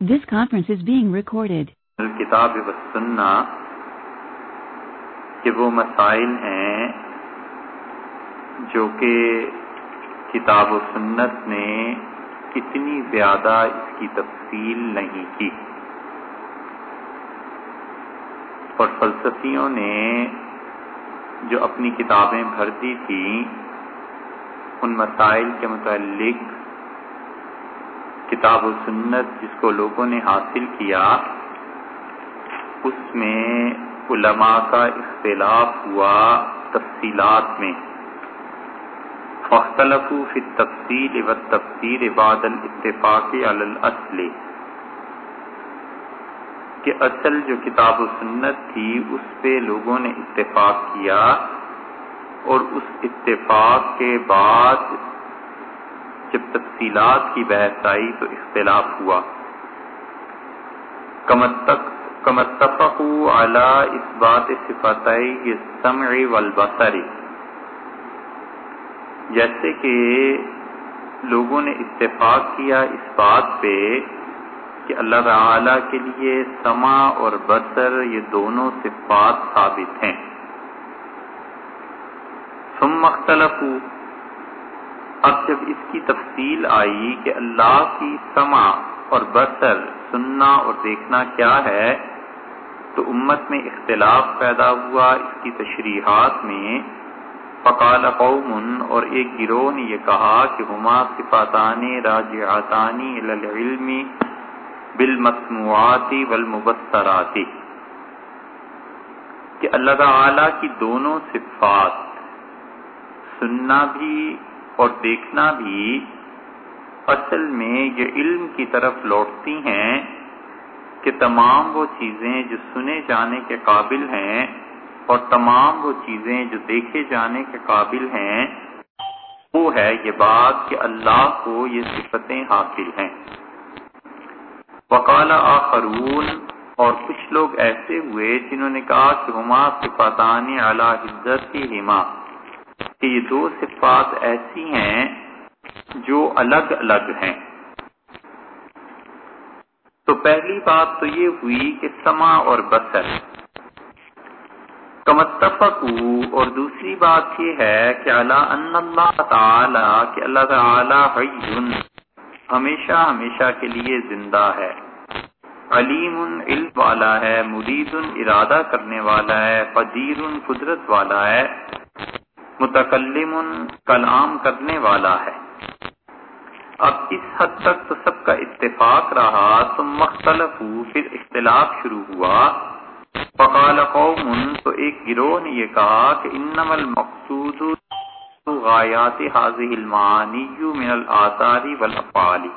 This conference is being recorded. الکتاب و سننا کہ وہ مسائل ہیں جو کہ کتاب و سنت نے اتنی زیادہ اس کی تفصیل نہیں کی اور فلسفیوں نے جو اپنی کتابیں بھر دی تھیں، ان مسائل کے متعلق کتاب و سنت جس کو لوگوں نے حاصل کیا، اس میں علماء کا اختلاف ہوا تفصیلات میں۔ فختلف فی التفصیل و تفصیل بعد الاتفاق علی الاصل۔ کہ اصل جو کتاب و سنت تھی، اس پہ لوگوں نے اتفاق کیا اور اس اتفاق کے بعد جب تفصیلات کی بحث آئی تو اختلاف ہوا۔ کمتفقوا علی اثبات صفتائی السمع والبصر۔ جیسے کہ لوگوں نے اتفاق کیا اس بات پہ کہ اللہ تعالی کے لیے سما اور بصر یہ دونوں صفات ثابت ہیں۔ ثم اختلفوا۔ اب جب اس کی تفصیل آئی کہ اللہ کی سما اور بسر سننا اور دیکھنا کیا ہے، تو امت میں اختلاف پیدا ہوا اس کی تشریحات میں۔ فقال قوم، اور ایک گروہ نے یہ کہا کہ ہما صفاتان راجعاتانی العلم بالمسموعات والمبصرات۔ کہ اللہ تعالی کی دونوں صفات، سننا بھی اور دیکھنا بھی اصل میں یہ علم کی طرف لوٹتی ہیں کہ تمام وہ چیزیں جو سنے جانے کے قابل ہیں اور تمام وہ چیزیں جو دیکھے جانے کے قابل ہیں، وہ ہے یہ بات کہ اللہ کو یہ صفتیں حاصل ہیں۔ وکال آخرون اور کچھ لوگ ایسے ہوئے جنہوں نے کہا کہ ہما صفتان اعلیٰ حضرت کی ہما کہ یہ دو صفات ایسی ہیں جو الگ الگ ہیں۔ تو پہلی بات تو یہ ہوئی کہ سما اور بسر کمتفق اور دوسری بات یہ ہے کہ اللہ ان اللہ تعالی، کہ اللہ تعالی حیون، ہمیشہ ہمیشہ کے لیے زندہ ہے۔ علیم علم والا ہے مرید ارادہ کرنے والا ہے قدیر قدرت والا ہے۔ متکلم کلام کرنے والا ہے۔ اب اس حد تک تو سب کا اتفاق رہا تو مختلف پھر اختلاف شروع ہوا۔ فقال قوم، تو ایک گروہ نے یہ کہا کہ انما المقصود غایات حاضح المعانی من الآثار والافعال۔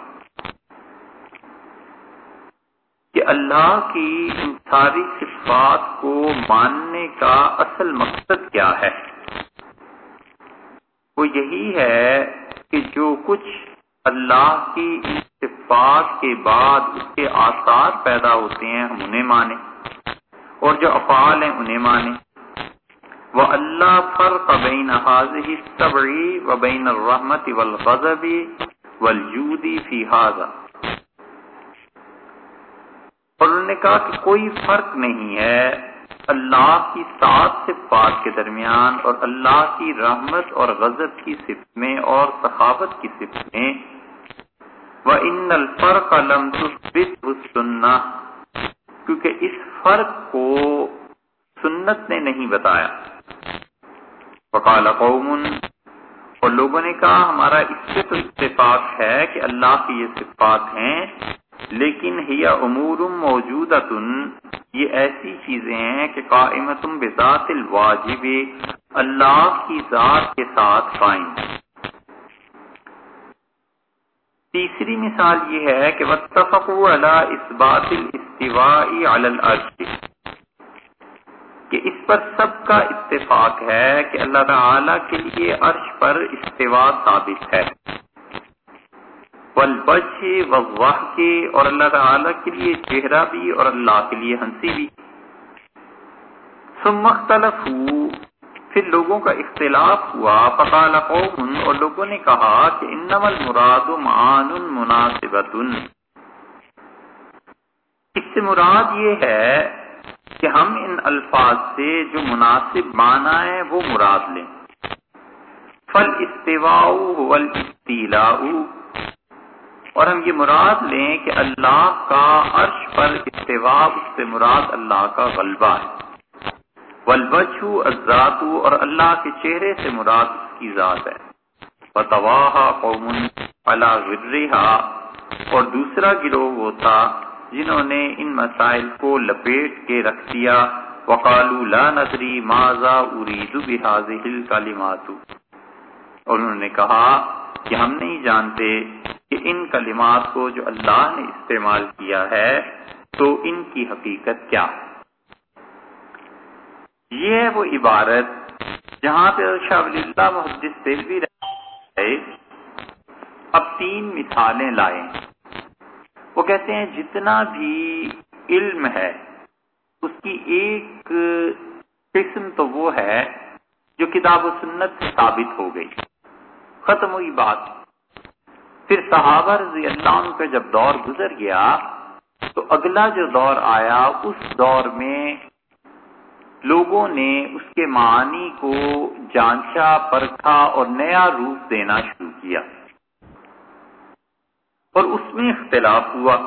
کہ اللہ کی ان ساری صفات کو ماننے کا اصل مقصد کیا ہے؟ وہ یہی ہے کہ جو کچھ اللہ کی صفات کے بعد اس کے آثار پیدا ہوتے ہیں، ہم انہیں مانیں۔ اور جو افعال ہیں، انہیں مانیں۔ وہ اللہ فرق بین حاضی صبری و بین الرحمت والغضب والجودی فی حاضا اور انہوں نے کہا کہ کوئی فرق نہیں ہے اللہ کی سات صفات کے درمیان اور اللہ کی رحمت اور غضب کی صفت میں اور صحابت کی صفت میں. وہ ان الفرق علم سننا کیونکہ اس فرق کو سنت نے نہیں بتایا. وقال قوم اور لوگوں نے کہا، ہمارا اس سے تو اتفاق ہے کہ اللہ کی یہ صفات ہیں، لیکن ہی امور موجودہ یہ ایسی چیزیں ہیں کہ قائمت بذات الواجب اللہ کی ذات کے ساتھ قائم تیسری مثال یہ ہے کہ واتفقوا علی الاستواء علی الارض کہ اس پر سب کا اتفاق ہے کہ اللہ تعالی کے لیے عرش پر استوا ثابت ہے۔ والبجھ والوح کے اور اللہ تعالیٰ کے لیے چہرہ بھی اور اللہ کے لیے ہنسی بھی۔ ثم مختلف پھر لوگوں کا اختلاف ہوا، فقال قوم، اور لوگوں نے کہا کہ انما المراد معان مناسبت۔ اس سے مراد یہ ہے کہ ہم ان الفاظ سے جو مناسب معنی ہے وہ مراد لیں۔ فل استواء اور ہم یہ مراد لیں کہ اللہ کا عرش پر استواء اس سے مراد اللہ کا غلبہ ہے۔ ولبچو ازاتو اور اللہ کے چہرے سے مراد اس کی ذات ہے۔ فتواہ قوم علا غرہا اور دوسرا گروہ وہ تھا جنہوں نے ان مسائل کو لپیٹ کے رکھ دیا۔ وقالو لا ندری ماذا اريد بهذه الكلمات۔ اور انہوں نے کہا کہ ہم نہیں جانتے کہ ان کلمات کو جو اللہ نے استعمال کیا ہے، تو ان کی حقیقت کیا؟ یہ ہے وہ عبارت جہاں پہ شاہ ولی اللہ محدث دل بھی رہے اب تین مثالیں لائے وہ کہتے ہیں، جتنا بھی علم ہے، اس کی ایک قسم تو وہ ہے جو کتاب و سنت سے ثابت ہو گئی۔ ختم ہوئی بات۔ پھر صحابہ رضی اللہ عنہ کا جب دور گزر گیا تو اگلا جو دور آیا، اس دور میں لوگوں نے اس کے معنی کو جانچا پرکھا اور نیا روپ دینا شروع کیا۔ اور اس میں اختلاف ہوا۔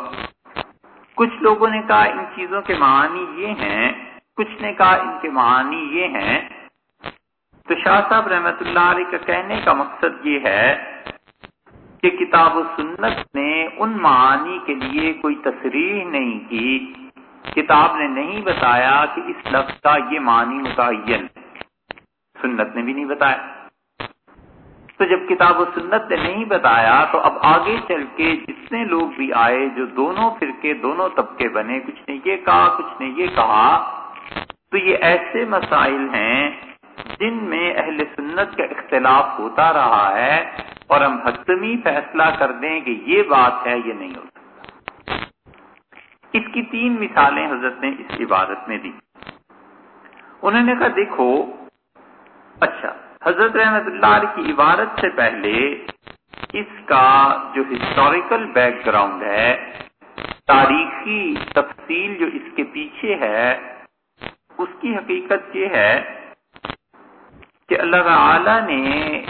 کچھ لوگوں نے کہا، ان چیزوں کے معنی یہ ہیں۔ کچھ نے کہا، ان کے معنی یہ ہیں۔ تو شاہ صاحب رحمت اللہ علیہ کا کہنے کا مقصد یہ ہے کہ کتاب و سنت نے ان معانی کے لیے کوئی تصریح نہیں کی۔ کتاب نے نہیں بتایا کہ اس لفظ کا یہ معنی متعین سنت نے بھی نہیں بتایا۔ تو جب کتاب و سنت نے نہیں بتایا تو اب آگے چل کے جتنے لوگ بھی آئے جو دونوں فرقے، دونوں طبقے بنے، کچھ نے یہ کہا، کچھ نے یہ کہا، تو یہ ایسے مسائل ہیں جن میں اہل سنت کا اختلاف ہوتا رہا ہے اور ہم حتمی فیصلہ کر دیں کہ یہ بات ہے، یہ نہیں ہو سکتا اس کی تین مثالیں حضرت نے اس عبادت میں دی انہوں نے کہا، دیکھو اچھا حضرت رحمت اللہ علیہ کی عبارت سے پہلے اس کا جو ہسٹوریکل بیک گراؤنڈ ہے، تاریخی تفصیل جو اس کے پیچھے ہے، اس کی حقیقت یہ ہے کہ اللہ تعالی نے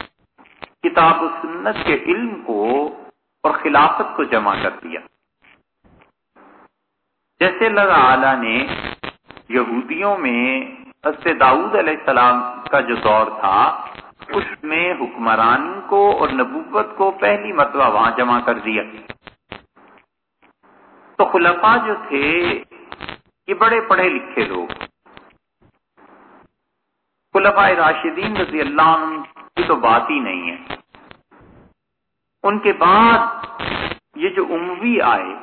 کتاب و سنت کے علم کو اور خلافت کو جمع کر دیا۔ جیسے اللہ تعالی نے یہودیوں میں حضرت داؤد علیہ السلام کا جو دور تھا، اس میں حکمران کو اور نبوت کو پہلی مرتبہ وہاں جمع کر دیا۔ تو خلفاء جو تھے، یہ بڑے پڑھے لکھے لوگ۔ خلفاء راشدین رضی اللہ عنہ کی تو بات ہی نہیں ہے۔ ان کے بعد یہ جو اموی آئے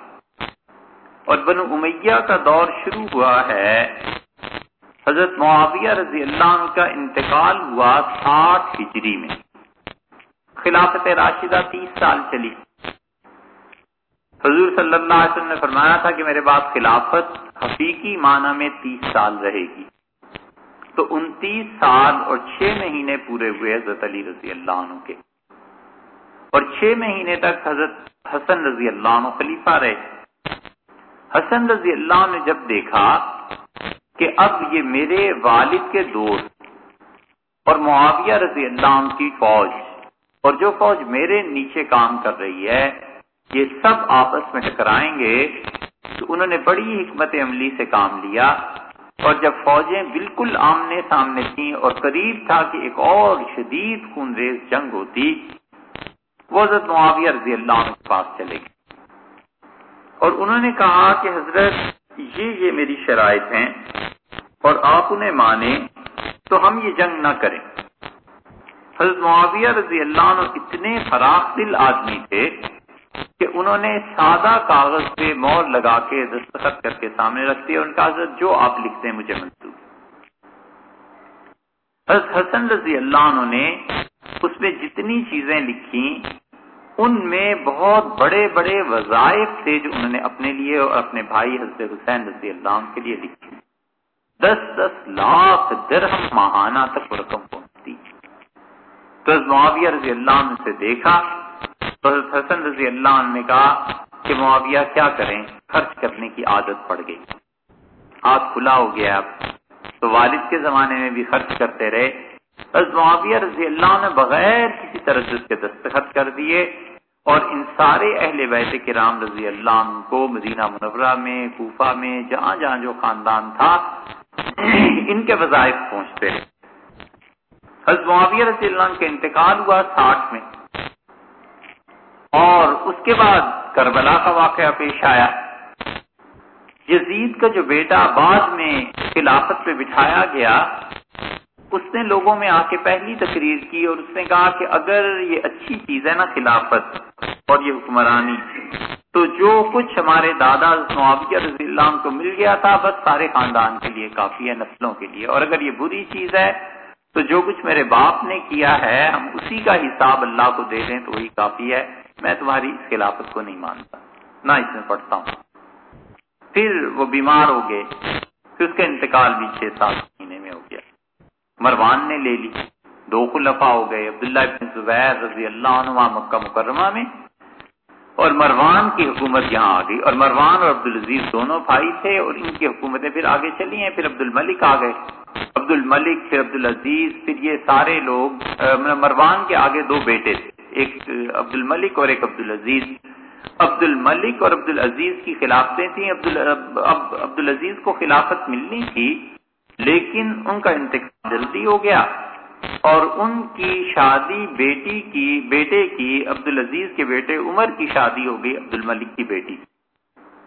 اور بن امیہ کا دور شروع ہوا ہے، حضرت معاویہ رضی اللہ عنہ کا انتقال ہوا ساٹھ ہجری میں۔ خلافت راشدہ تیس سال چلی۔ حضور صلی اللہ علیہ وسلم نے فرمایا تھا کہ میرے بعد خلافت حقیقی معنی میں تیس سال رہے گی۔ تو انتیس سال اور چھ مہینے پورے ہوئے حضرت علی رضی اللہ عنہ کے۔ اور چھ مہینے تک حضرت حسن رضی اللہ عنہ خلیفہ رہے۔ حسن رضی اللہ عنہ نے جب دیکھا کہ اب یہ میرے والد کے دوست اور معاویہ رضی اللہ عنہ کی فوج اور جو فوج میرے نیچے کام کر رہی ہے، یہ سب آپس میں ٹکرائیں گے، تو انہوں نے بڑی حکمت عملی سے کام لیا۔ اور جب فوجیں بالکل آمنے سامنے تھیں اور قریب تھا کہ ایک اور شدید خون ریز جنگ ہوتی، وہ حضرت معاویہ رضی اللہ عنہ کے پاس چلے گئے۔ اور انہوں نے کہا کہ حضرت، یہ یہ میری شرائط ہیں اور آپ انہیں مانیں تو ہم یہ جنگ نہ کریں۔ حضرت معاویہ رضی اللہ عنہ اتنے فراخ دل آدمی تھے کہ انہوں نے سادہ کاغذ پہ مور لگا کے دستخط کر کے سامنے رکھ دیا ان کا حضرت جو آپ لکھتے ہیں مجھے منظور حضرت حسن رضی اللہ عنہ نے اس میں جتنی چیزیں لکھی ان میں بہت بڑے بڑے وظائف تھے جو انہوں نے اپنے لیے اور اپنے بھائی حضرت حسین رضی اللہ عنہ کے لیے لکھی دس دس لاکھ درہم ماہانہ تک رقم پہنچتی تو معاویہ رضی اللہ عنہ سے دیکھا۔ حضرت حسن رضی اللہ عنہ نے کہا کہ معاویہ کیا کریں؟ خرچ کرنے کی عادت پڑ گئی۔ ہاتھ کھلا ہو گیا اب۔ تو والد کے زمانے میں بھی خرچ کرتے رہے۔ بس معاویہ رضی اللہ نے بغیر کسی طرح کے دستخط کر دیے اور ان سارے اہل بیت کرام رضی اللہ عنہ کو مدینہ منورہ میں، کوفہ میں، جہاں جہاں جو خاندان تھا، ان کے وظائف پہنچتے رہے۔ حضرت معاویہ رضی اللہ عنہ کا انتقال ہوا ساٹھ میں۔ اور اس کے بعد کربلا کا واقعہ پیش آیا۔ یزید کا جو بیٹا بعد میں خلافت پہ بٹھایا گیا، اس نے لوگوں میں آ کے پہلی تقریر کی اور اس نے کہا کہ اگر یہ اچھی چیز ہے نا خلافت اور یہ حکمرانی، تو جو کچھ ہمارے دادا معاویہ رضی اللہ عنہ کو مل گیا تھا، بس سارے خاندان کے لیے کافی ہے، نسلوں کے لیے۔ اور اگر یہ بری چیز ہے، تو جو کچھ میرے باپ نے کیا ہے، ہم اسی کا حساب اللہ کو دے دیں تو وہی کافی ہے۔ میں تمہاری اس خلافت کو نہیں مانتا، نہ اس میں پڑھتا ہوں۔ پھر وہ بیمار ہو گئے، پھر اس کا انتقال بھی چھ سات مہینے میں ہو گیا۔ مروان نے لے لی، دو خلفا ہو گئے، عبداللہ ابن زبیر رضی اللہ عنہ مکہ مکرمہ میں۔ اور مروان کی حکومت یہاں آ گئی۔ اور مروان اور عبد العزیز دونوں بھائی تھے اور ان کی حکومتیں پھر آگے چلی ہیں، پھر عبد الملک آ گئے۔ عبد الملک پھر عبد العزیز پھر یہ سارے لوگ مروان کے آگے دو بیٹے تھے۔ ایک عبد الملک اور ایک عبد العزیز عبد الملک اور عبد العزیز کی خلافتیں تھیں۔ عبد العزیز کو خلافت ملنی تھی، لیکن ان کا انتقال جلدی ہو گیا اور ان کی شادی بیٹی کی، بیٹے کی عبد العزیز کے بیٹے عمر کی شادی ہو گئی عبد الملک کی بیٹی۔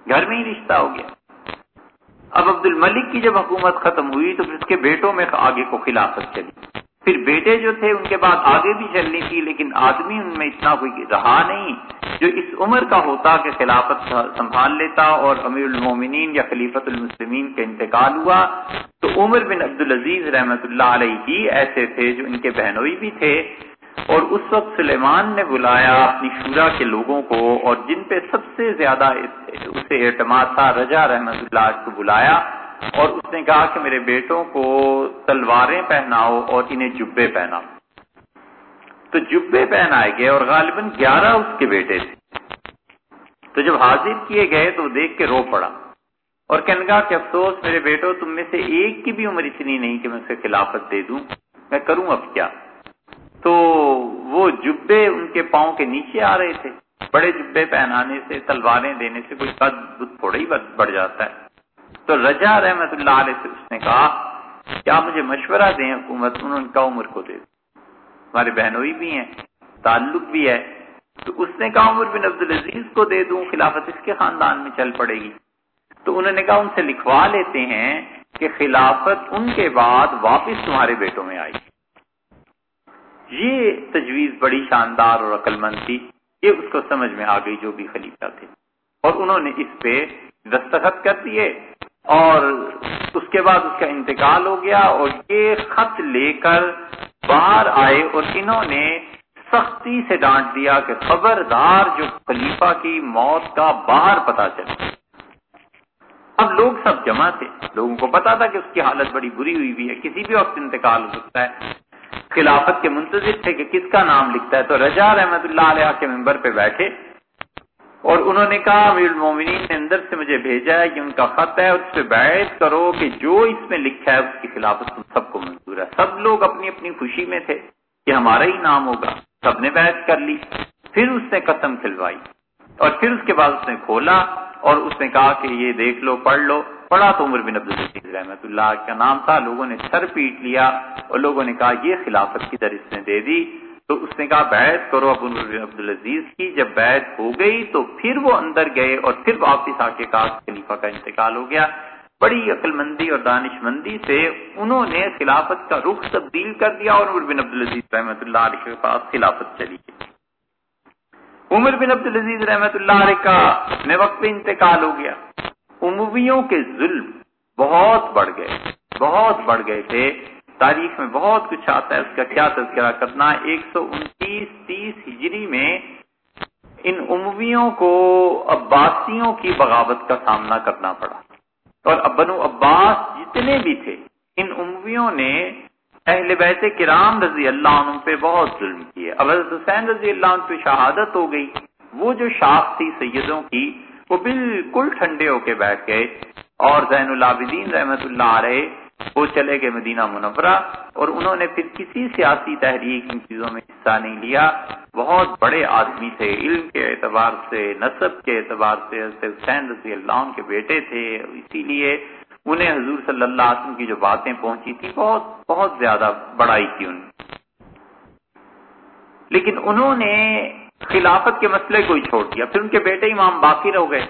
گھر میں ہی رشتہ ہو گیا۔ اب عبد الملک کی جب حکومت ختم ہوئی تو اس کے بیٹوں میں آگے کو خلافت چلی۔ پھر بیٹے جو تھے ان کے بعد آگے بھی چلنی تھی، لیکن آدمی ان میں اتنا کوئی رہا نہیں جو اس عمر کا ہوتا کہ خلافت سنبھال لیتا اور امیر المومنین یا خلیفت المسلمین کا انتقال ہوا۔ تو عمر بن عبد العزیز رحمت اللہ علیہ ہی ایسے تھے جو ان کے بہنوئی بھی تھے۔ اور اس وقت سلیمان نے بلایا اپنی شورا کے لوگوں کو اور جن پہ سب سے زیادہ اسے اعتماد تھا، رجا رحمت اللہ کو بلایا۔ اور اس نے کہا کہ میرے بیٹوں کو تلواریں پہناؤ اور انہیں جبے پہناؤ۔ تو جبے پہنائے گئے اور غالباً گیارہ اس کے بیٹے تھے۔ تو جب حاضر کیے گئے تو دیکھ کے رو پڑا اور کہنے لگا کہ افسوس، میرے بیٹوں تم میں سے ایک کی بھی عمر اتنی نہیں کہ میں اسے خلافت دے دوں۔ میں کروں اب کیا؟ تو وہ جبے ان کے پاؤں کے نیچے آ رہے تھے۔ بڑے جبے پہنانے سے، تلواریں دینے سے کوئی قد تھوڑا ہی بڑھ جاتا ہے۔ تو رجا رحمت اللہ علیہ سے اس نے کہا، کیا مجھے مشورہ دیں حکومت؟ انہوں نے کہا، عمر کو دے دوں ہمارے بہنوئی بھی ہیں، تعلق بھی ہے، تو اس نے کہا، عمر بن عبد العزیز کو دے دوں، خلافت اس کے خاندان میں چل پڑے گی. تو انہوں نے کہا، ان سے لکھوا لیتے ہیں کہ خلافت ان کے بعد واپس تمہارے بیٹوں میں آئی یہ تجویز بڑی شاندار اور عقل مند تھی، یہ اس کو سمجھ میں آ گئی جو بھی خلیفہ تھے۔ اور انہوں نے اس پہ دستخط کر دیے اور اس کے بعد اس کا انتقال ہو گیا اور یہ خط لے کر باہر آئے اور انہوں نے سختی سے ڈانٹ دیا کہ خبردار جو خلیفہ کی موت کا باہر پتا چلا۔ اب لوگ سب جمع تھے۔ لوگوں کو پتا تھا کہ اس کی حالت بڑی بری ہوئی بھی ہے۔ کسی بھی وقت انتقال ہو سکتا ہے۔ خلافت کے منتظر تھے کہ کس کا نام لکھتا ہے۔ تو رجا رحمت اللہ علیہ کے ممبر پہ بیٹھے۔ اور انہوں نے کہا، امیر المومنین نے اندر سے مجھے بھیجا ہے کہ ان کا خط ہے، اس پہ بیعت کرو کہ جو اس میں لکھا ہے، اس کی خلافت تم سب کو منظور ہے۔ سب لوگ اپنی اپنی خوشی میں تھے کہ ہمارا ہی نام ہوگا۔ سب نے بیعت کر لی۔ پھر اس نے قسم کھلوائی اور پھر اس کے بعد اس نے کھولا اور اس نے کہا کہ یہ دیکھ لو، پڑھ لو۔ پڑھا تو عمر بن عبد رحمت اللہ کا نام تھا، لوگوں نے سر پیٹ لیا اور لوگوں نے کہا، یہ خلافت کی در اس نے دے دی؟ تو اس نے کہا، بیعت کرو ابو عبد العزیز کی۔ جب بیعت ہو گئی تو پھر وہ اندر گئے اور پھر واپس آ کے کہا خلیفہ کا انتقال ہو گیا۔ بڑی عقل مندی اور دانش مندی سے انہوں نے خلافت کا رخ تبدیل کر دیا اور عمر بن عبد العزیز رحمۃ اللہ علیہ کے پاس خلافت چلی۔ گئی عمر بن عبد العزیز رحمۃ اللہ علیہ کا اپنے وقت پہ انتقال ہو گیا۔ امویوں کے ظلم بہت بڑھ گئے، بہت بڑھ گئے تھے۔ تاریخ میں بہت کچھ آتا ہے، اس کا کیا تذکرہ کرنا؟ ایک سو انتیس تیس ہجری میں ان امویوں کو عباسیوں کی بغاوت کا سامنا کرنا پڑا۔ اور بنو عباس جتنے بھی تھے، ان امویوں نے اہل بیت کرام رضی اللہ عنہ پہ بہت ظلم کیے اب حضرت حسین رضی اللہ عنہ پہ شہادت ہو گئی۔ وہ جو شاخ تھی سیدوں کی، وہ بالکل ٹھنڈے ہو کے بیٹھ گئے۔ اور زین العابدین رحمت اللہ علیہ وہ چلے گئے مدینہ منورہ اور انہوں نے پھر کسی سیاسی تحریک ان چیزوں میں حصہ نہیں لیا۔ بہت بڑے آدمی تھے، علم کے اعتبار سے، نصب کے اعتبار سے حسین رضی اللہ عنہ کے بیٹے تھے، اسی لیے انہیں حضور صلی اللہ علیہ وسلم کی جو باتیں پہنچی تھی بہت بہت زیادہ بڑائی کی ان لیکن انہوں نے خلافت کے مسئلے کو ہی چھوڑ دیا۔ پھر ان کے بیٹے امام باقی رہ گئے۔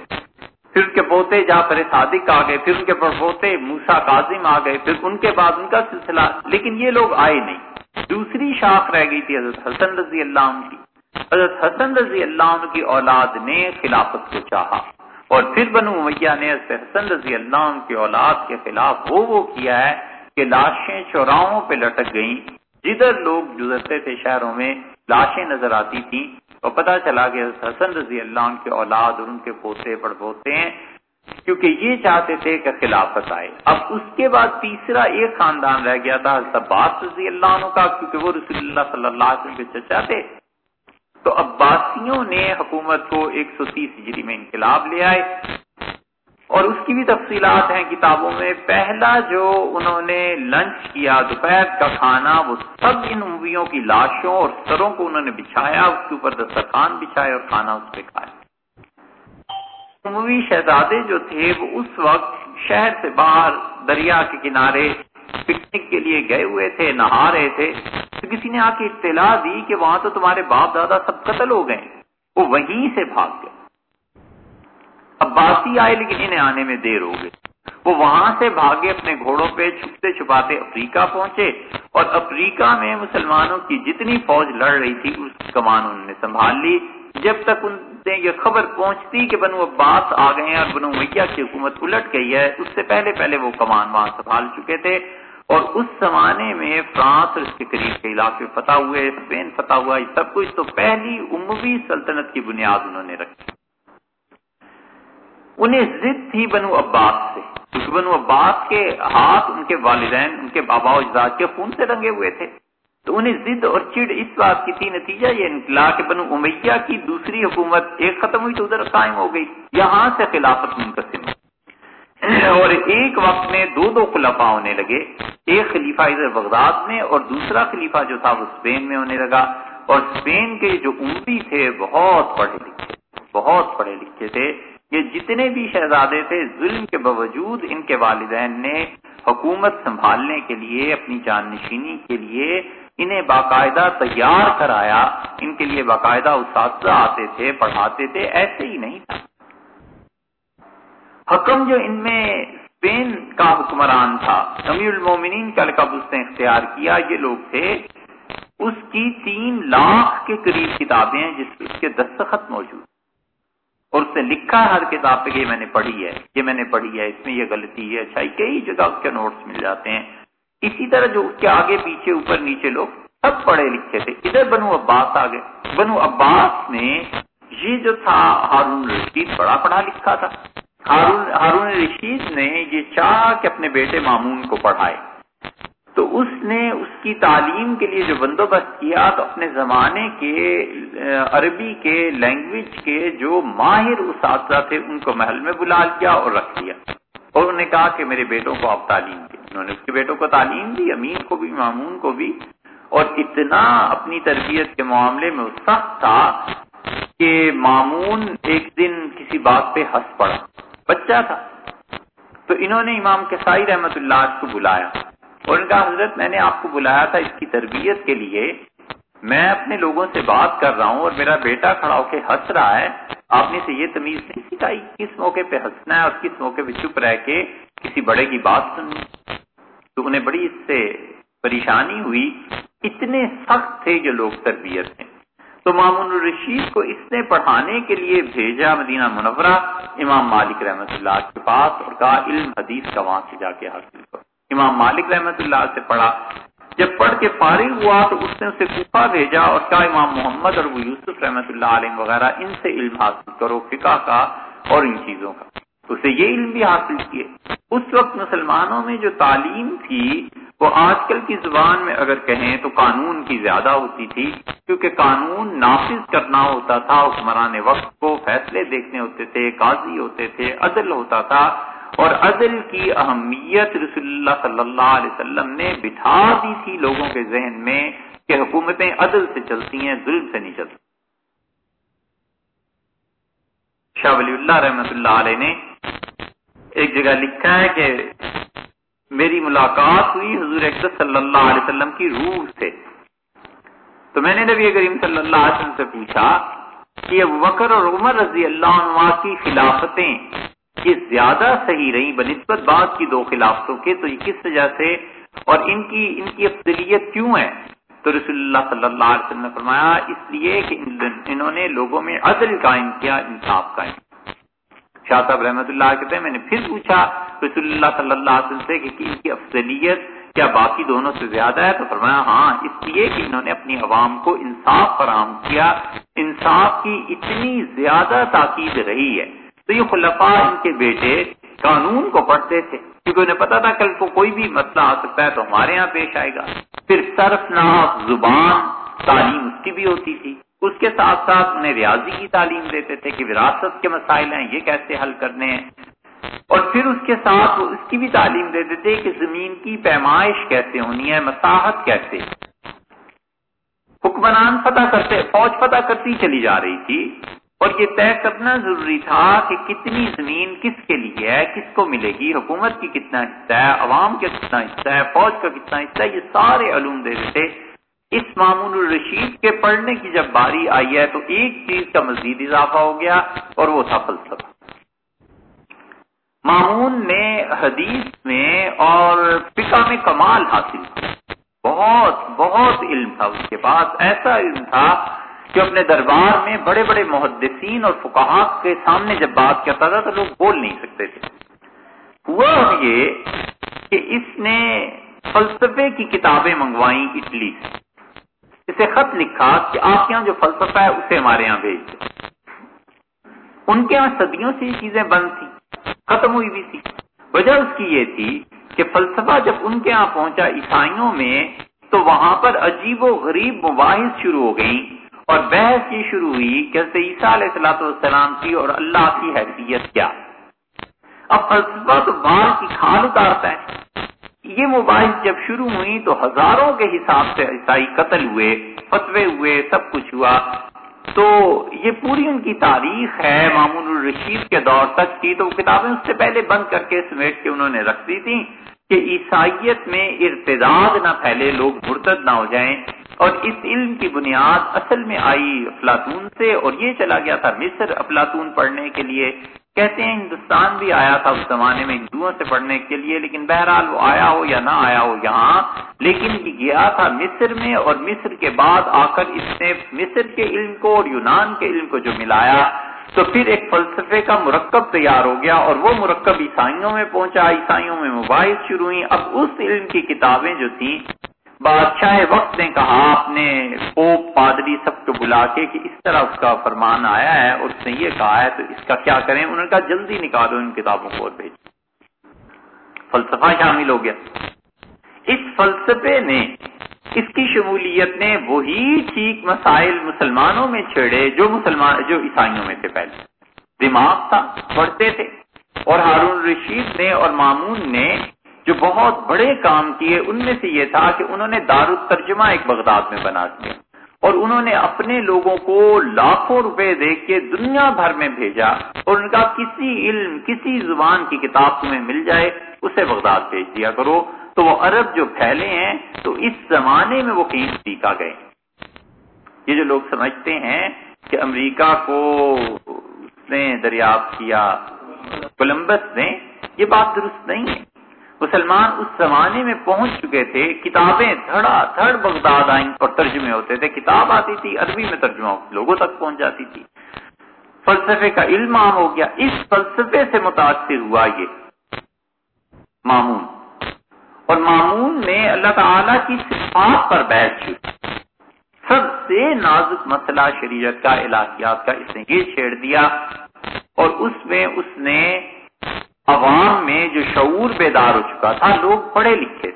پھر ان کے پوتے جعفر صادق آ گئے، پھر ان کے پوتے موسا کاظم آ گئے، پھر ان کے بعد ان کا سلسلہ۔ لیکن یہ لوگ آئے نہیں۔ دوسری شاخ رہ گئی تھی حضرت حسن رضی اللہ عنہ کی۔ حضرت حسن رضی اللہ عنہ کی اولاد نے خلافت کو چاہا۔ اور پھر بنو امیہ نے حضرت حسن رضی اللہ عنہ کی اولاد کے خلاف وہ وہ کیا ہے کہ لاشیں چوراہوں پہ لٹک گئیں۔ جدھر لوگ گزرتے تھے شہروں میں، لاشیں نظر آتی تھیں۔ اور پتا چلا کہ حسن رضی اللہ عنہ کے اولاد اور ان کے پوتے پڑ پوتے ہیں، کیونکہ یہ چاہتے تھے کہ خلافت آئے۔ اب اس کے بعد تیسرا ایک خاندان رہ گیا تھا عباس رضی اللہ عنہ کا، کیونکہ وہ رسول اللہ صلی اللہ علیہ وسلم کے چچا تھے۔ تو عباسیوں نے حکومت کو ایک سو تیس ہجری میں انقلاب لے آئے۔ اور اس کی بھی تفصیلات ہیں کتابوں میں۔ پہلا جو انہوں نے لنچ کیا دوپہر کا کھانا، وہ سب ان موویوں کی لاشوں اور سروں کو انہوں نے بچھایا، اس کے اوپر دسترخوان بچھایا اور کھانا اس پہ کھایا۔ مووی شہزادے جو تھے، وہ اس وقت شہر سے باہر دریا کے کنارے پکنک کے لیے گئے ہوئے تھے، نہا رہے تھے۔ تو کسی نے آ کے اطلاع دی کہ وہاں تو تمہارے باپ دادا سب قتل ہو گئے۔ وہ وہیں سے بھاگ گئے۔ عباسی آئے لیکن انہیں آنے میں دیر ہو گئی۔ وہ وہاں سے بھاگے اپنے گھوڑوں پہ چھپتے چھپاتے افریقہ پہنچے اور افریقہ میں مسلمانوں کی جتنی فوج لڑ رہی تھی، اس کمان انہوں نے سنبھال لی۔ جب تک ان سے یہ خبر پہنچتی کہ بنو عباس آ گئے ہیں اور بنو میاں کی حکومت الٹ گئی ہے، اس سے پہلے پہلے وہ کمان وہاں سنبھال چکے تھے۔ اور اس زمانے میں فرانس اور اس کے قریب کے علاقے فتح ہوئے، اسپین فتح ہوا، یہ سب کچھ تو پہلی عموی سلطنت کی بنیاد انہوں نے رکھی۔ انہیں ضد تھی بنو عباس سے۔ کیونکہ بنو عباس کے ہاتھ ان کے والدین، ان کے بابا و اجداد کے خون سے رنگے ہوئے تھے۔ تو انہیں ضد اور چڑ اس بات کی تھی، نتیجہ یہ نکلا کہ بنو امیہ کی دوسری حکومت ایک ختم ہوئی تو ادھر قائم ہو گئی۔ یہاں سے خلافت منقسم اور ایک وقت میں دو دو خلافہ ہونے لگے۔ ایک خلیفہ ادھر بغداد میں اور دوسرا خلیفہ جو تھا وہ اسپین میں ہونے لگا۔ اور اسپین کے جو عمری تھے، بہت پڑھے لکھے، بہت پڑھے لکھے تھے۔ یہ جتنے بھی شہزادے تھے، ظلم کے باوجود ان کے والدین نے حکومت سنبھالنے کے لیے، اپنی جان نشینی کے لیے انہیں باقاعدہ تیار کرایا۔ ان کے لیے باقاعدہ اساتذہ آتے تھے، پڑھاتے تھے، ایسے ہی نہیں تھا۔ حکم جو ان میں اسپین کا حکمران تھا سمیع المومنین کا لقب اس نے اختیار کیا۔ یہ لوگ تھے، اس کی تین لاکھ کے قریب کتابیں جس اس کے دستخط موجود۔ اور اس نے لکھا ہر کتاب پہ کہ یہ میں نے پڑھی ہے، یہ میں نے پڑھی ہے، اس میں یہ غلطی ہے اچھا کئی جگہ اس کے نوٹس مل جاتے ہیں۔ اسی طرح جو اس کے آگے پیچھے، اوپر نیچے لوگ سب پڑھے لکھے تھے۔ ادھر بنو عباس آ گئے۔ بنو عباس میں یہ جو تھا، ہارون رشید بڑا پڑھا لکھا تھا۔ ہارون ہارون رشید نے یہ چاہ کہ اپنے بیٹے مامون کو پڑھائے۔ تو اس نے اس کی تعلیم کے لیے جو بندوبست کیا تو اپنے زمانے کے عربی کے، لینگویج کے جو ماہر اساتذہ تھے، ان کو محل میں بلا لیا اور رکھ لیا۔ اور انہوں نے کہا کہ میرے بیٹوں کو آپ تعلیم دی انہوں نے اس کے بیٹوں کو تعلیم دی امین کو بھی معمون کو بھی۔ اور اتنا اپنی تربیت کے معاملے میں سخت تھا کہ معمون ایک دن کسی بات پہ ہنس پڑا۔ بچہ تھا۔ تو انہوں نے امام کسائی رحمت اللہ کو بلایا۔ اور ان کا حضرت میں نے آپ کو بلایا تھا اس کی تربیت کے لیے۔ میں اپنے لوگوں سے بات کر رہا ہوں اور میرا بیٹا کھڑا ہو کے ہنس رہا ہے۔ آپ نے سے یہ تمیز نہیں سکھائی کس موقع پہ ہنسنا ہے اور کس موقع پہ چپ رہ کے کسی بڑے کی بات سننی۔ تو انہیں بڑی اس سے پریشانی ہوئی۔ اتنے سخت تھے جو لوگ تربیت ہیں تو مامون الرشید کو اس نے پڑھانے کے لیے بھیجا مدینہ منورہ۔ امام مالک رحمت اللہ کے پاس اور کہا، علم حدیث کا وہاں سے جا کے حاصل کرو۔ امام مالک رحمت اللہ سے پڑھا۔ جب پڑھ کے فارغ ہوا تو اس نے اسے کوفہ بھیجا اور کہا امام محمد اور وہ یوسف رحمت اللہ علیہ وغیرہ ان سے علم حاصل کرو، فقہ کا اور ان چیزوں کا۔ اسے یہ علم بھی حاصل کیے۔ اس وقت مسلمانوں میں جو تعلیم تھی، وہ آج کل کی زبان میں اگر کہیں تو قانون کی زیادہ ہوتی تھی، کیونکہ قانون نافذ کرنا ہوتا تھا، حکمران وقت کو فیصلے دیکھنے ہوتے تھے، قاضی ہوتے تھے، عدل ہوتا تھا۔ اور عدل کی اہمیت رسول اللہ صلی اللہ علیہ وسلم نے بٹھا دی تھی لوگوں کے ذہن میں کہ حکومتیں عدل سے چلتی ہیں، ظلم سے نہیں چلتی۔ شاہ ولی اللہ رحمت اللہ علیہ نے ایک جگہ لکھا ہے کہ میری ملاقات ہوئی حضور اکثر صلی اللہ علیہ وسلم کی روح سے۔ تو میں نے نبی کریم صلی اللہ علیہ وسلم سے پوچھا کہ وکر اور عمر رضی اللہ عنہ کی خلافتیں یہ زیادہ صحیح رہی بنسبت بعد کی دو خلافتوں کے، تو یہ کس وجہ سے؟ اور ان کی ان کی افضلیت کیوں ہے؟ تو رسول اللہ صلی اللہ علیہ وسلم نے فرمایا، اس لیے کہ انہوں نے لوگوں میں عدل قائم کیا، انصاف قائم شاہ صاحب رحمۃ اللہ کہتے ہیں، میں نے پھر پوچھا رسول اللہ صلی اللہ علیہ وسلم سے کہ ان کی افضلیت کیا باقی دونوں سے زیادہ ہے؟ تو فرمایا ہاں اس لیے کہ انہوں نے اپنی عوام کو انصاف فراہم کیا۔ انصاف کی اتنی زیادہ تاکید رہی ہے۔ تو یہ خلفاء ان کے بیٹے قانون کو پڑھتے تھے۔ کیونکہ انہیں پتا تھا کل کو کوئی بھی مسئلہ آ سکتا ہے تو ہمارے یہاں پیش آئے گا۔ پھر صرف ناف زبان تعلیم اس کی بھی ہوتی تھی۔ اس کے ساتھ ساتھ انہیں ریاضی کی تعلیم دیتے تھے کہ وراثت کے مسائل ہیں، یہ کیسے حل کرنے ہیں؟ اور پھر اس کے ساتھ وہ اس کی بھی تعلیم دیتے تھے کہ زمین کی پیمائش کیسے ہونی ہے، مساحت کیسے۔ حکمران فتح کرتے، فوج فتح کرتی چلی جا رہی تھی۔ اور یہ طے کرنا ضروری تھا کہ کتنی زمین کس کے لیے ہے، کس کو ملے گی، حکومت کی کتنا حصہ ہے، عوام کا کتنا حصہ ہے، فوج کا کتنا حصہ ہے، یہ سارے علوم دے دیتے۔ اس معمول الرشید کے پڑھنے کی جب باری آئی ہے تو ایک چیز کا مزید اضافہ ہو گیا اور وہ تھا فلسفہ۔ مامون نے حدیث میں اور فقہ میں کمال حاصل کیا بہت بہت علم تھا۔ اس کے پاس ایسا علم تھا کہ اپنے دربار میں بڑے بڑے محدثین اور فکہ کے سامنے جب بات کرتا تھا تو لوگ بول نہیں سکتے تھے۔ ہوا یہ کہ اس نے فلسفے کی کتابیں منگوائیں اٹلی سے۔ اسے خط لکھا کہ آپ کے یہاں جو فلسفہ ہے اسے ہمارے یہاں بھیج دیں ان کے یہاں صدیوں سے یہ چیزیں بند تھی ختم ہوئی بھی تھی وجہ اس کی یہ تھی کہ فلسفہ جب ان کے یہاں پہنچا عیسائیوں میں تو وہاں پر عجیب و غریب مباحث شروع ہو گئیں۔ اور بحث یہ شروع ہوئی کہ عیسیٰ علیہ السلاۃ والسلام کی اور اللہ کی حیثیت کیا۔ اب فلسفہ تو بال کی کھال اتارتا ہے۔ یہ مباحث جب شروع ہوئی تو ہزاروں کے حساب سے عیسائی قتل ہوئے، فتوے ہوئے، سب کچھ ہوا۔ تو یہ پوری ان کی تاریخ ہے مامون الرشید کے دور تک کی۔ تو وہ کتابیں اس سے پہلے بند کر کے سمیٹ کے انہوں نے رکھ دی تھی کہ عیسائیت میں ارتداد نہ پھیلے، لوگ مرتد نہ ہو جائیں۔ اور اس علم کی بنیاد اصل میں آئی افلاطون سے اور یہ چلا گیا تھا مصر افلاطون پڑھنے کے لیے۔ کہتے ہیں ہندوستان بھی آیا تھا اس زمانے میں ہندوؤں سے پڑھنے کے لیے، لیکن بہرحال وہ آیا ہو یا نہ آیا ہو یہاں۔ لیکن یہ گیا تھا مصر میں اور مصر کے بعد آ کر اس نے مصر کے علم کو اور یونان کے علم کو جو ملایا، تو پھر ایک فلسفے کا مرکب تیار ہو گیا اور وہ مرکب عیسائیوں میں پہنچا، عیسائیوں میں مباحث شروع ہوئی اب اس علم کی کتابیں جو تھیں بادشاہ وقت نے کہا اپنے پوپ پادری سب کو بلا کے کہ اس طرح اس کا فرمان آیا ہے، اور اس نے یہ کہا ہے، تو اس کا کیا کریں؟ انہوں نے کہا، جلدی نکالو ان کتابوں کو اور بھیج فلسفہ شامل ہو گیا۔ اس فلسفے نے، اس کی شمولیت نے وہی ٹھیک مسائل مسلمانوں میں چھیڑے جو مسلمان، جو عیسائیوں میں تھے پہلے۔ دماغ تھا، پڑھتے تھے۔ اور ہارون رشید نے اور مامون نے جو بہت بڑے کام کیے، ان میں سے یہ تھا کہ انہوں نے دار الترجمہ ایک بغداد میں بنا دیا۔ اور انہوں نے اپنے لوگوں کو لاکھوں روپے دے کے دنیا بھر میں بھیجا۔ اور ان کا کسی علم، کسی زبان کی کتاب تمہیں مل جائے، اسے بغداد بھیج دیا کرو۔ تو وہ عرب جو پھیلے ہیں، تو اس زمانے میں وہ کہیں سیکھا گئے۔ یہ جو لوگ سمجھتے ہیں کہ امریکہ کو اس نے دریافت کیا، کولمبس نے، یہ بات درست نہیں ہے۔ مسلمان اس زمانے میں پہنچ چکے تھے، کتابیں دھڑا دھڑ بغداد آئیں اور ترجمے ہوتے تھے، کتاب آتی تھی، عربی میں ترجمہ لوگوں تک پہنچ جاتی تھی۔ فلسفے کا علم عام ہو گیا، اس فلسفے سے متاثر ہوا یہ معمون اور معمون نے اللہ تعالی کی صفات پر بحث کی۔ سب سے نازک مسئلہ شریعت کا، الہیات کا، اس نے یہ چھیڑ دیا اور اس میں اس نے عوام میں جو شعور بیدار ہو چکا تھا، لوگ پڑھے لکھے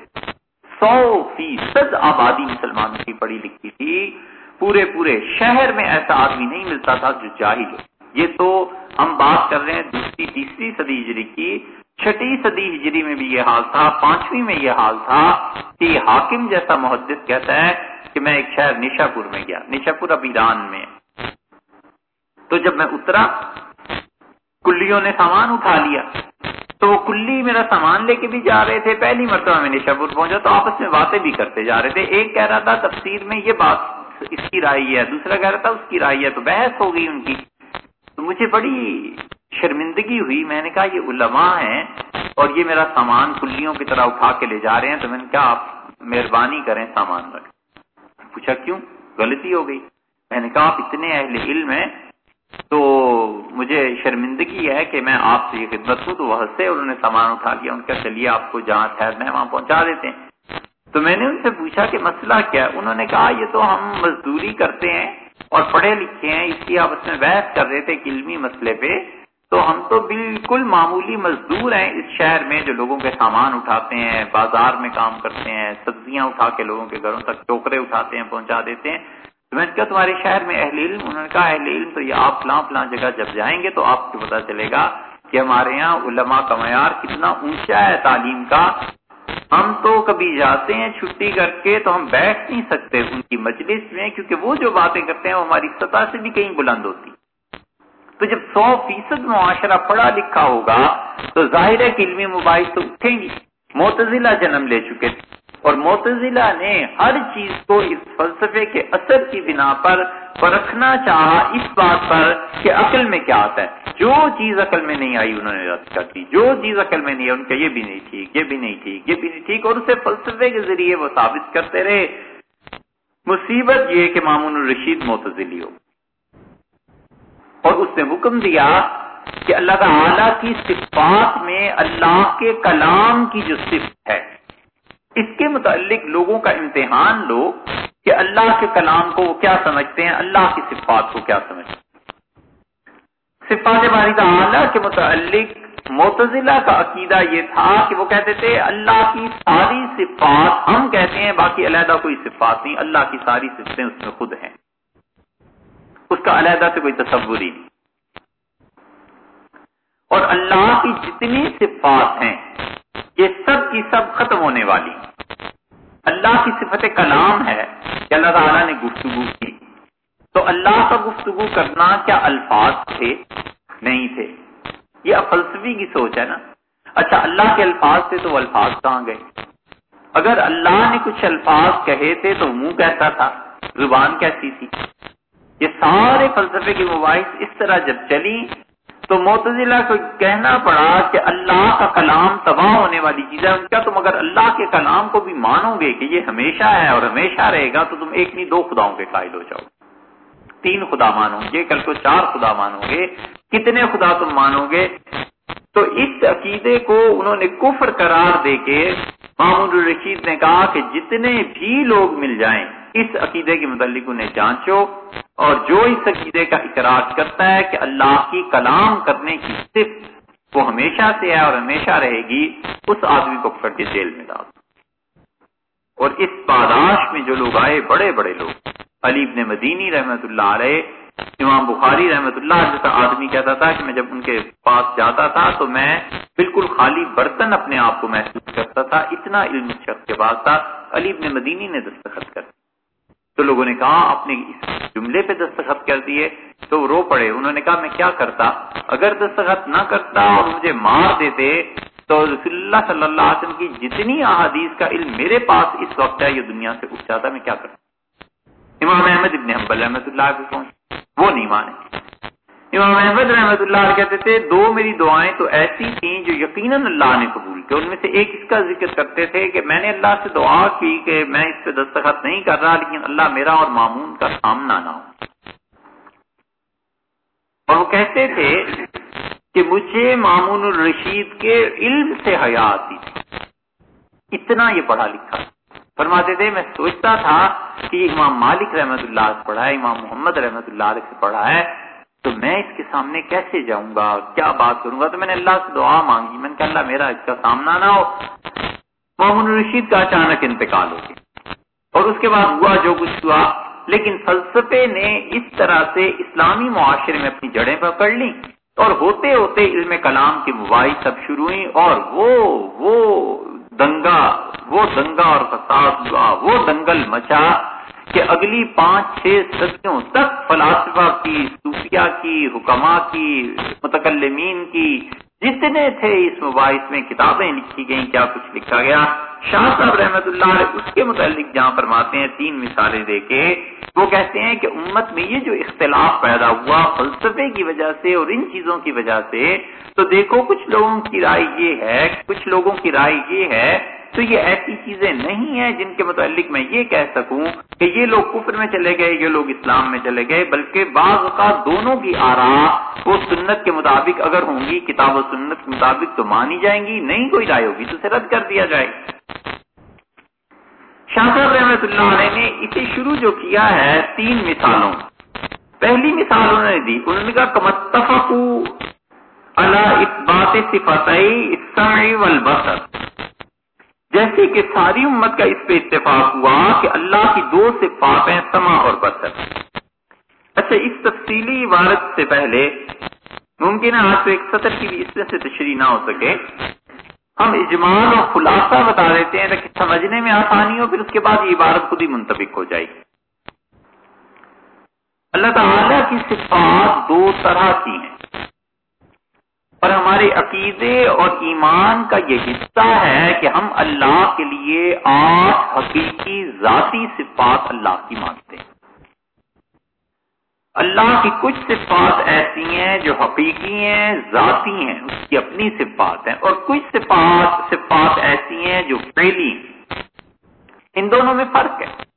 سو فیصد آبادی مسلمانوں کی پڑھی لکھی تھی۔ پورے پورے شہر میں ایسا آدمی نہیں ملتا تھا جو جاہل ہو۔ یہ تو ہم بات کر رہے ہیں دوسری، تیسری صدی ہجری کی۔ چھٹی صدی ہجری میں بھی یہ حال تھا، پانچویں میں یہ حال تھا کہ حاکم جیسا محدث کہتا ہے کہ میں ایک شہر نشا پور میں گیا نشا پور اب ایران میں۔ تو جب میں اترا، کلیوں نے سامان اٹھا لیا۔ وہ کلی میرا سامان لے کے بھی جا رہے تھے، پہلی مرتبہ میں نشا پور پہنچا تو آپس میں باتیں بھی کرتے جا رہے تھے۔ ایک کہہ رہا تھا، تفسیر میں یہ بات اس کی رائے ہے۔ دوسرا کہہ رہا تھا، اس کی رائے ہے۔ تو بحث ہو گئی ان کی۔ تو مجھے بڑی شرمندگی ہوئی۔ میں نے کہا، یہ علماء ہیں اور یہ میرا سامان کلیوں کی طرح اٹھا کے لے جا رہے ہیں۔ تو میں نے کہا، آپ مہربانی کریں سامان رکھ۔ پوچھا، کیوں؟ غلطی ہو گئی۔ میں نے کہا، آپ اتنے اہل علم ہیں تو مجھے شرمندگی ہے کہ میں آپ سے یہ خدمت ہوں، تو وہ ہنسے انہوں نے سامان اٹھا لیا، ان کا چلیے آپ کو جہاں ٹھہرنا ہے وہاں پہنچا دیتے ہیں۔ تو میں نے ان سے پوچھا کہ مسئلہ کیا ہے؟ انہوں نے کہا، یہ تو ہم مزدوری کرتے ہیں اور پڑھے لکھے ہیں، اس لیے آپ اس میں بحث کر رہے تھے علمی مسئلے پہ۔ تو ہم تو بالکل معمولی مزدور ہیں اس شہر میں جو لوگوں کے سامان اٹھاتے ہیں، بازار میں کام کرتے ہیں، سبزیاں اٹھا کے لوگوں کے گھروں تک، ٹوکرے اٹھاتے ہیں، پہنچا دیتے ہیں۔ تو میں نے کہا تمہارے شہر میں اہل علم، انہوں نے کہا اہل علم تو یہ آپ فلاں فلاں جگہ جب جائیں گے تو آپ کو پتا چلے گا کہ ہمارے یہاں علماء کا معیار کتنا اونچا ہے تعلیم کا۔ ہم تو کبھی جاتے ہیں چھٹی کر کے تو ہم بیٹھ نہیں سکتے ان کی مجلس میں، کیونکہ وہ جو باتیں کرتے ہیں وہ ہماری سطح سے بھی کہیں بلند ہوتی۔ تو جب سو فیصد معاشرہ پڑھا لکھا ہوگا تو ظاہر ہے کہ علمی مباحث تو اٹھیں گی موتزلہ جنم لے چکے تھے۔ اور موتزلہ نے ہر چیز کو اس فلسفے کے اثر کی بنا پر پرکھنا چاہا اس بات پر کہ عقل میں کیا آتا ہے۔ جو چیز عقل میں نہیں آئی انہوں نے رد کر دی۔ جو چیز عقل میں نہیں آئی ان کا یہ بھی نہیں ٹھیک، یہ بھی نہیں ٹھیک، یہ بھی نہیں ٹھیک اور اسے فلسفے کے ذریعے وہ ثابت کرتے رہے۔ مصیبت یہ کہ مامون الرشید موتزلی ہو۔ اور اس نے حکم دیا کہ اللہ تعالی کی صفات میں اللہ کے کلام کی جو صفت ہے اس کے متعلق لوگوں کا امتحان لو کہ اللہ کے کلام کو وہ کیا سمجھتے ہیں، اللہ کی صفات کو کیا سمجھتے ہیں۔ صفات باری تعالیٰ کے متعلق معتزلہ کا عقیدہ یہ تھا کہ وہ کہتے تھے، اللہ کی ساری صفات ہم کہتے ہیں، باقی علیحدہ کوئی صفات نہیں، اللہ کی ساری صفتیں اس میں خود ہیں۔ اس کا علیحدہ سے کوئی تصور ہی نہیں۔ اور اللہ کی جتنی صفات ہیں یہ سب کی سب ختم ہونے والی۔ اللہ کی صفت کلام ہے کہ اللہ تعالیٰ نے گفتگو کی۔ تو اللہ کا گفتگو کرنا کیا الفاظ تھے؟ نہیں تھے۔ یہ فلسفی کی سوچ ہے نا۔ اچھا اللہ کے الفاظ تھے تو وہ الفاظ کہاں گئے؟ اگر اللہ نے کچھ الفاظ کہے تھے تو منہ کیسا تھا؟ زبان کیسی تھی؟ یہ سارے فلسفے کی مباحث اس طرح جب چلی تو معتزلہ کو کہنا پڑا کہ اللہ کا کلام تباہ ہونے والی چیز ہے کیا تم اگر اللہ کے کلام کو بھی مانو گے کہ یہ ہمیشہ ہے اور ہمیشہ رہے گا، تو تم ایک نہیں، دو خداؤں کے قائل ہو جاؤ۔ تین خدا مانو گے کل کو چار خدا مانو گے۔ کتنے خدا تم مانو گے؟ تو اس عقیدے کو انہوں نے کفر قرار دے کے محمود الرشید نے کہا کہ جتنے بھی لوگ مل جائیں، اس عقیدے کے متعلق انہیں جانچو اور جو اس عقیدے کا اقرار کرتا ہے کہ اللہ کی کلام کرنے کی صرف وہ ہمیشہ سے ہے اور ہمیشہ رہے گی، اس آدمی کو پکڑ کے جیل میں ڈال اور اس پاداش میں جو لوگ آئے، بڑے بڑے لوگ۔ علی ابن مدینی رحمت اللہ علیہ، امام بخاری رحمت اللہ جیسا آدمی کہتا تھا کہ میں جب ان کے پاس جاتا تھا تو میں بالکل خالی برتن اپنے آپ کو محسوس کرتا تھا، اتنا علم شخص کے پاس تھا۔ علی ابن مدینی نے دستخط کر تو لوگوں نے کہا آپ نے اس جملے پہ دستخط کر دیے، تو وہ رو پڑے۔ انہوں نے کہا، میں کیا کرتا؟ اگر دستخط نہ کرتا اور مجھے مار دیتے، تو رسول اللہ صلی اللہ علیہ وسلم کی جتنی احادیث کا علم میرے پاس اس وقت ہے، یہ دنیا سے اٹھ جاتا، میں کیا کرتا؟ امام احمد ابن حنبل رحمۃ اللہ پہنچ وہ نہیں مانے۔ امام احمد رحمۃ اللہ کہتے تھے، دو میری دعائیں تو ایسی تھیں جو یقیناً اللہ نے قبول کی ان میں سے ایک اس کا ذکر کرتے تھے کہ میں نے اللہ سے دعا کی کہ میں اس پہ دستخط نہیں کر رہا، لیکن اللہ میرا اور معمون کا سامنا نہ ہو۔ اور وہ کہتے تھے کہ مجھے مامون الرشید کے علم سے حیا آتی تھی۔ اتنا یہ پڑھا لکھا۔ فرماتے تھے، میں سوچتا تھا کہ امام مالک رحمت اللہ سے پڑھا ہے، امام محمد رحمت اللہ علیہ سے پڑھا ہے۔ تو میں اس کے سامنے کیسے جاؤں گا؟ کیا بات کروں گا؟ تو میں نے اللہ سے دعا مانگی۔ میں نے کہا، اللہ، میرا اس کا سامنا نہ ہو۔ محمد رشید کا اچانک انتقال ہو گیا۔ اور اس کے بعد ہوا جو کچھ ہوا، لیکن فلسفے نے اس طرح سے اسلامی معاشرے میں اپنی جڑیں پکڑ لی اور ہوتے ہوتے علم کلام کی مباحث سب شروع ہوئی اور وہ وہ دنگا وہ دنگا اور فساد ہوا، وہ دنگل مچا۔ کہ اگلی پانچ چھ صدیوں تک فلاسفہ کی صوفیہ کی حکمہ کی، متکلمین کی جتنے تھے اس مباحث میں کتابیں لکھی گئیں، کیا کچھ لکھا گیا؟ شاہ صاحب رحمت اللہ علیہ اس کے متعلق جہاں فرماتے ہیں، تین مثالیں دے کے وہ کہتے ہیں کہ امت میں یہ جو اختلاف پیدا ہوا فلسفے کی وجہ سے اور ان چیزوں کی وجہ سے، تو دیکھو کچھ لوگوں کی رائے یہ ہے، کچھ لوگوں کی رائے یہ ہے تو یہ ایسی چیزیں نہیں ہیں جن کے متعلق میں یہ کہہ سکوں کہ یہ لوگ کفر میں چلے گئے، یہ لوگ اسلام میں چلے گئے، بلکہ بعض کا دونوں کی آرا وہ سنت کے مطابق اگر ہوں گی، کتاب و سنت کے مطابق تو مانی جائیں گی، نہیں کوئی رائے ہوگی تو اسے رد کر دیا جائے۔ شاہ صاحب رحمت اللہ علیہ نے اسے شروع جو کیا ہے تین مثالوں۔ پہلی مثال انہوں نے دی، انہوں نے کہا کمتفق اللہ بات صفائی والبصر جیسے کہ ساری امت کا اس پہ اتفاق ہوا کہ اللہ کی دو صفات ہیں سما اور بسر اچھا اس تفصیلی عبارت سے پہلے ممکن ہے آج تو ایک سطر کی بھی اس سے تشریح نہ ہو سکے۔ ہم اجمال اور خلاصہ بتا دیتے ہیں تاکہ سمجھنے میں آسانی ہو، پھر اس کے بعد یہ عبارت خود ہی منتبک ہو جائے۔ گی اللہ تعالی کی صفات دو طرح کی ہیں۔ اور ہمارے عقیدے اور ایمان کا یہ حصہ ہے کہ ہم اللہ کے لیے آٹھ حقیقی ذاتی صفات اللہ کی مانتے ہیں۔ اللہ کی کچھ صفات ایسی ہیں جو حقیقی ہیں، ذاتی ہیں، اس کی اپنی صفات ہیں۔ اور کچھ صفات صفات ایسی ہیں جو پہلی ان دونوں میں فرق ہے۔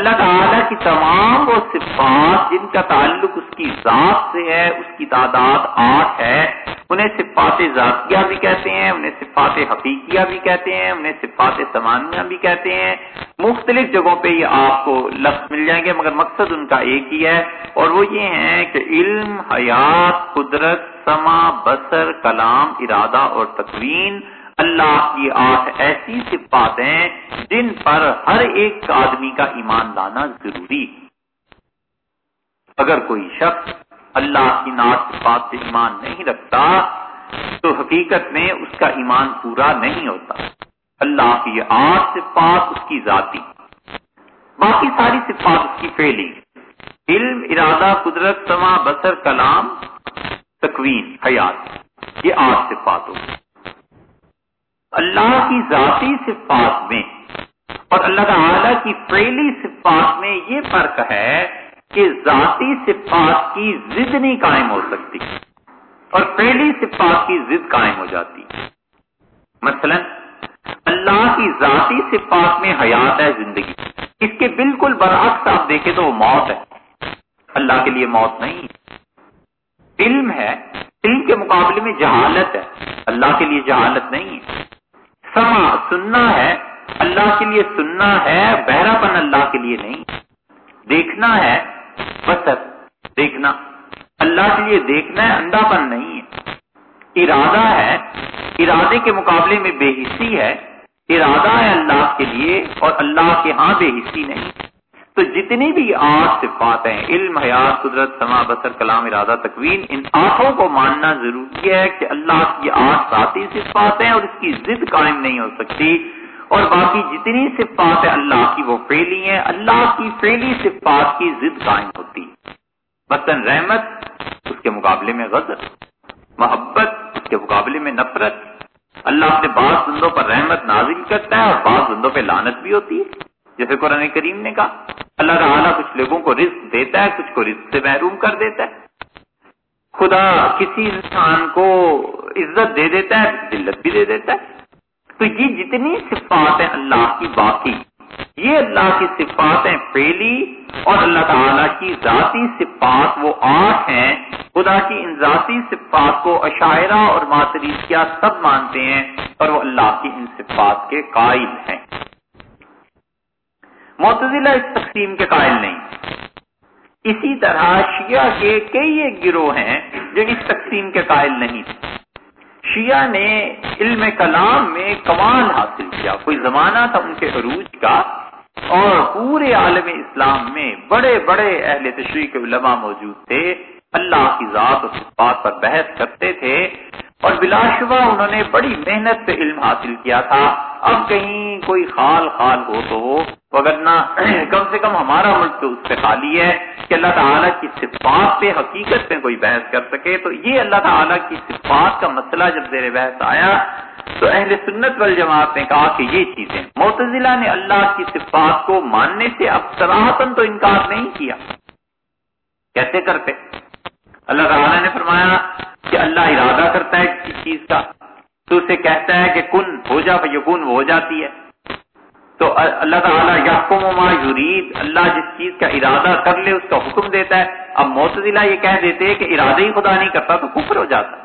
اللہ تعالیٰ کی تمام وہ صفات جن کا تعلق اس کی ذات سے ہے، اس کی تعداد آٹھ ہے، انہیں صفات ذاتیہ بھی کہتے ہیں، انہیں صفات حقیقیہ بھی کہتے ہیں، انہیں صفات سمانیہ بھی کہتے ہیں۔ مختلف جگہوں پہ یہ آپ کو لفظ مل جائیں گے، مگر مقصد ان کا ایک ہی ہے۔ اور وہ یہ ہے کہ علم، حیات، قدرت سما بسر کلام، ارادہ اور تقوین اللہ کی آٹھ ایسی صفات ہیں جن پر ہر ایک آدمی کا ایمان لانا ضروری۔ اگر کوئی شخص اللہ کی ناٹ صفات سے ایمان نہیں رکھتا، تو حقیقت میں اس کا ایمان پورا نہیں ہوتا۔ اللہ کی آٹھ صفات اس کی ذاتی۔ باقی ساری صفات اس کی فیلی علم، ارادہ، قدرت، سما بسر کلام، تکوین، حیات، یہ آٹھ صفات ہوتی اللہ کی ذاتی صفات میں اور اللہ تعالی کی فیلی صفات میں یہ فرق ہے کہ ذاتی صفات کی ضد نہیں قائم ہو سکتی اور فیلی صفات کی ضد قائم ہو جاتی۔ مثلا اللہ کی ذاتی صفات میں حیات ہے زندگی۔ اس کے بالکل برعکس آپ دیکھیں تو وہ موت ہے۔ اللہ کے لیے موت نہیں۔ علم ہے۔ علم کے مقابلے میں جہالت ہے۔ اللہ کے لیے جہالت نہیں ہے۔ سما، سننا ہے، اللہ کے لیے سننا ہے بہرا پن اللہ کے لیے نہیں۔ دیکھنا ہے بسر دیکھنا۔ اللہ کے لیے دیکھنا ہے انڈا پن نہیں ہے۔ ارادہ ہے، ارادے کے مقابلے میں بے حصی ہے۔ ارادہ ہے اللہ کے لیے اور اللہ کے ہاں بے حصی نہیں۔ تو جتنی بھی آٹھ صفات ہیں، علم، حیات، قدرت سما بسر کلام، ارادہ، تکوین، ان آنکھوں کو ماننا ضروری ہے کہ اللہ کی آٹھ ذاتی صفات ہیں اور اس کی ضد قائم نہیں ہو سکتی۔ اور باقی جتنی صفات ہیں، اللہ کی وہ فیلی ہیں۔ اللہ کی فیلی صفات کی ضد قائم ہوتی۔ مثلاً رحمت، اس کے مقابلے میں غزل محبت، اس کے مقابلے میں نفرت۔ اللہ اپنے بعض بندوں پر رحمت نازل کرتا ہے اور بعض بندوں پہ لانت بھی ہوتی ہے۔ جیسے قرآن کریم نے کہا، اللہ تعالیٰ کچھ لوگوں کو رزق دیتا ہے، کچھ کو رزق سے محروم کر دیتا ہے۔ خدا کسی انسان کو عزت دے دیتا ہے، ذلت بھی دے دیتا ہے۔ تو یہ جتنی صفات ہیں اللہ کی باقی، یہ اللہ کی صفات ہیں پہلی اور اللہ تعالیٰ کی ذاتی صفات وہ آٹھ ہیں۔ خدا کی ان ذاتی صفات کو عشاعرہ اور ماتریسیہ سب مانتے ہیں اور وہ اللہ کی ان صفات کے قائل ہیں۔ معتزلہ اس تقسیم کے قائل نہیں۔ اسی طرح شیعہ کے کئی ایک گروہ ہیں جو اس تقسیم کے قائل نہیں تھے۔ شیعہ نے علم کلام میں کمال حاصل کیا۔ کوئی زمانہ تھا ان کے عروج کا اور پورے عالم اسلام میں بڑے بڑے اہل تشریح کے علماء موجود تھے۔ اللہ کی ذات اور صفات پر بحث کرتے تھے۔ اور بلا شبہ انہوں نے بڑی محنت سے علم حاصل کیا تھا۔ اب کہیں کوئی خال خال ہو تو ہو وغیرہ کم سے کم ہمارا ملک تو اس سے خالی ہے کہ اللہ تعالیٰ کی صفات پہ حقیقت میں کوئی بحث کر سکے۔ تو یہ اللہ تعالیٰ کی صفات کا مسئلہ جب زیر بحث آیا تو اہل سنت والجماعت نے کہا کہ یہ چیزیں، معتزلہ نے اللہ کی صفات کو ماننے سے اب سراہتن تو انکار نہیں کیا۔ کیسے کرتے؟ اللہ تعالیٰ نے فرمایا کہ اللہ ارادہ کرتا ہے کسی چیز کا، تو اسے کہتا ہے کہ کن، ہو جا یقون ہو جاتی ہے۔ تو اللہ تعالیٰ یحکم ما یرید، اللہ جس چیز کا ارادہ کر لے، اس کا حکم دیتا ہے۔ اب معتزلہ یہ کہہ دیتے ہیں کہ ارادہ ہی خدا نہیں کرتا، تو کفر ہو جاتا۔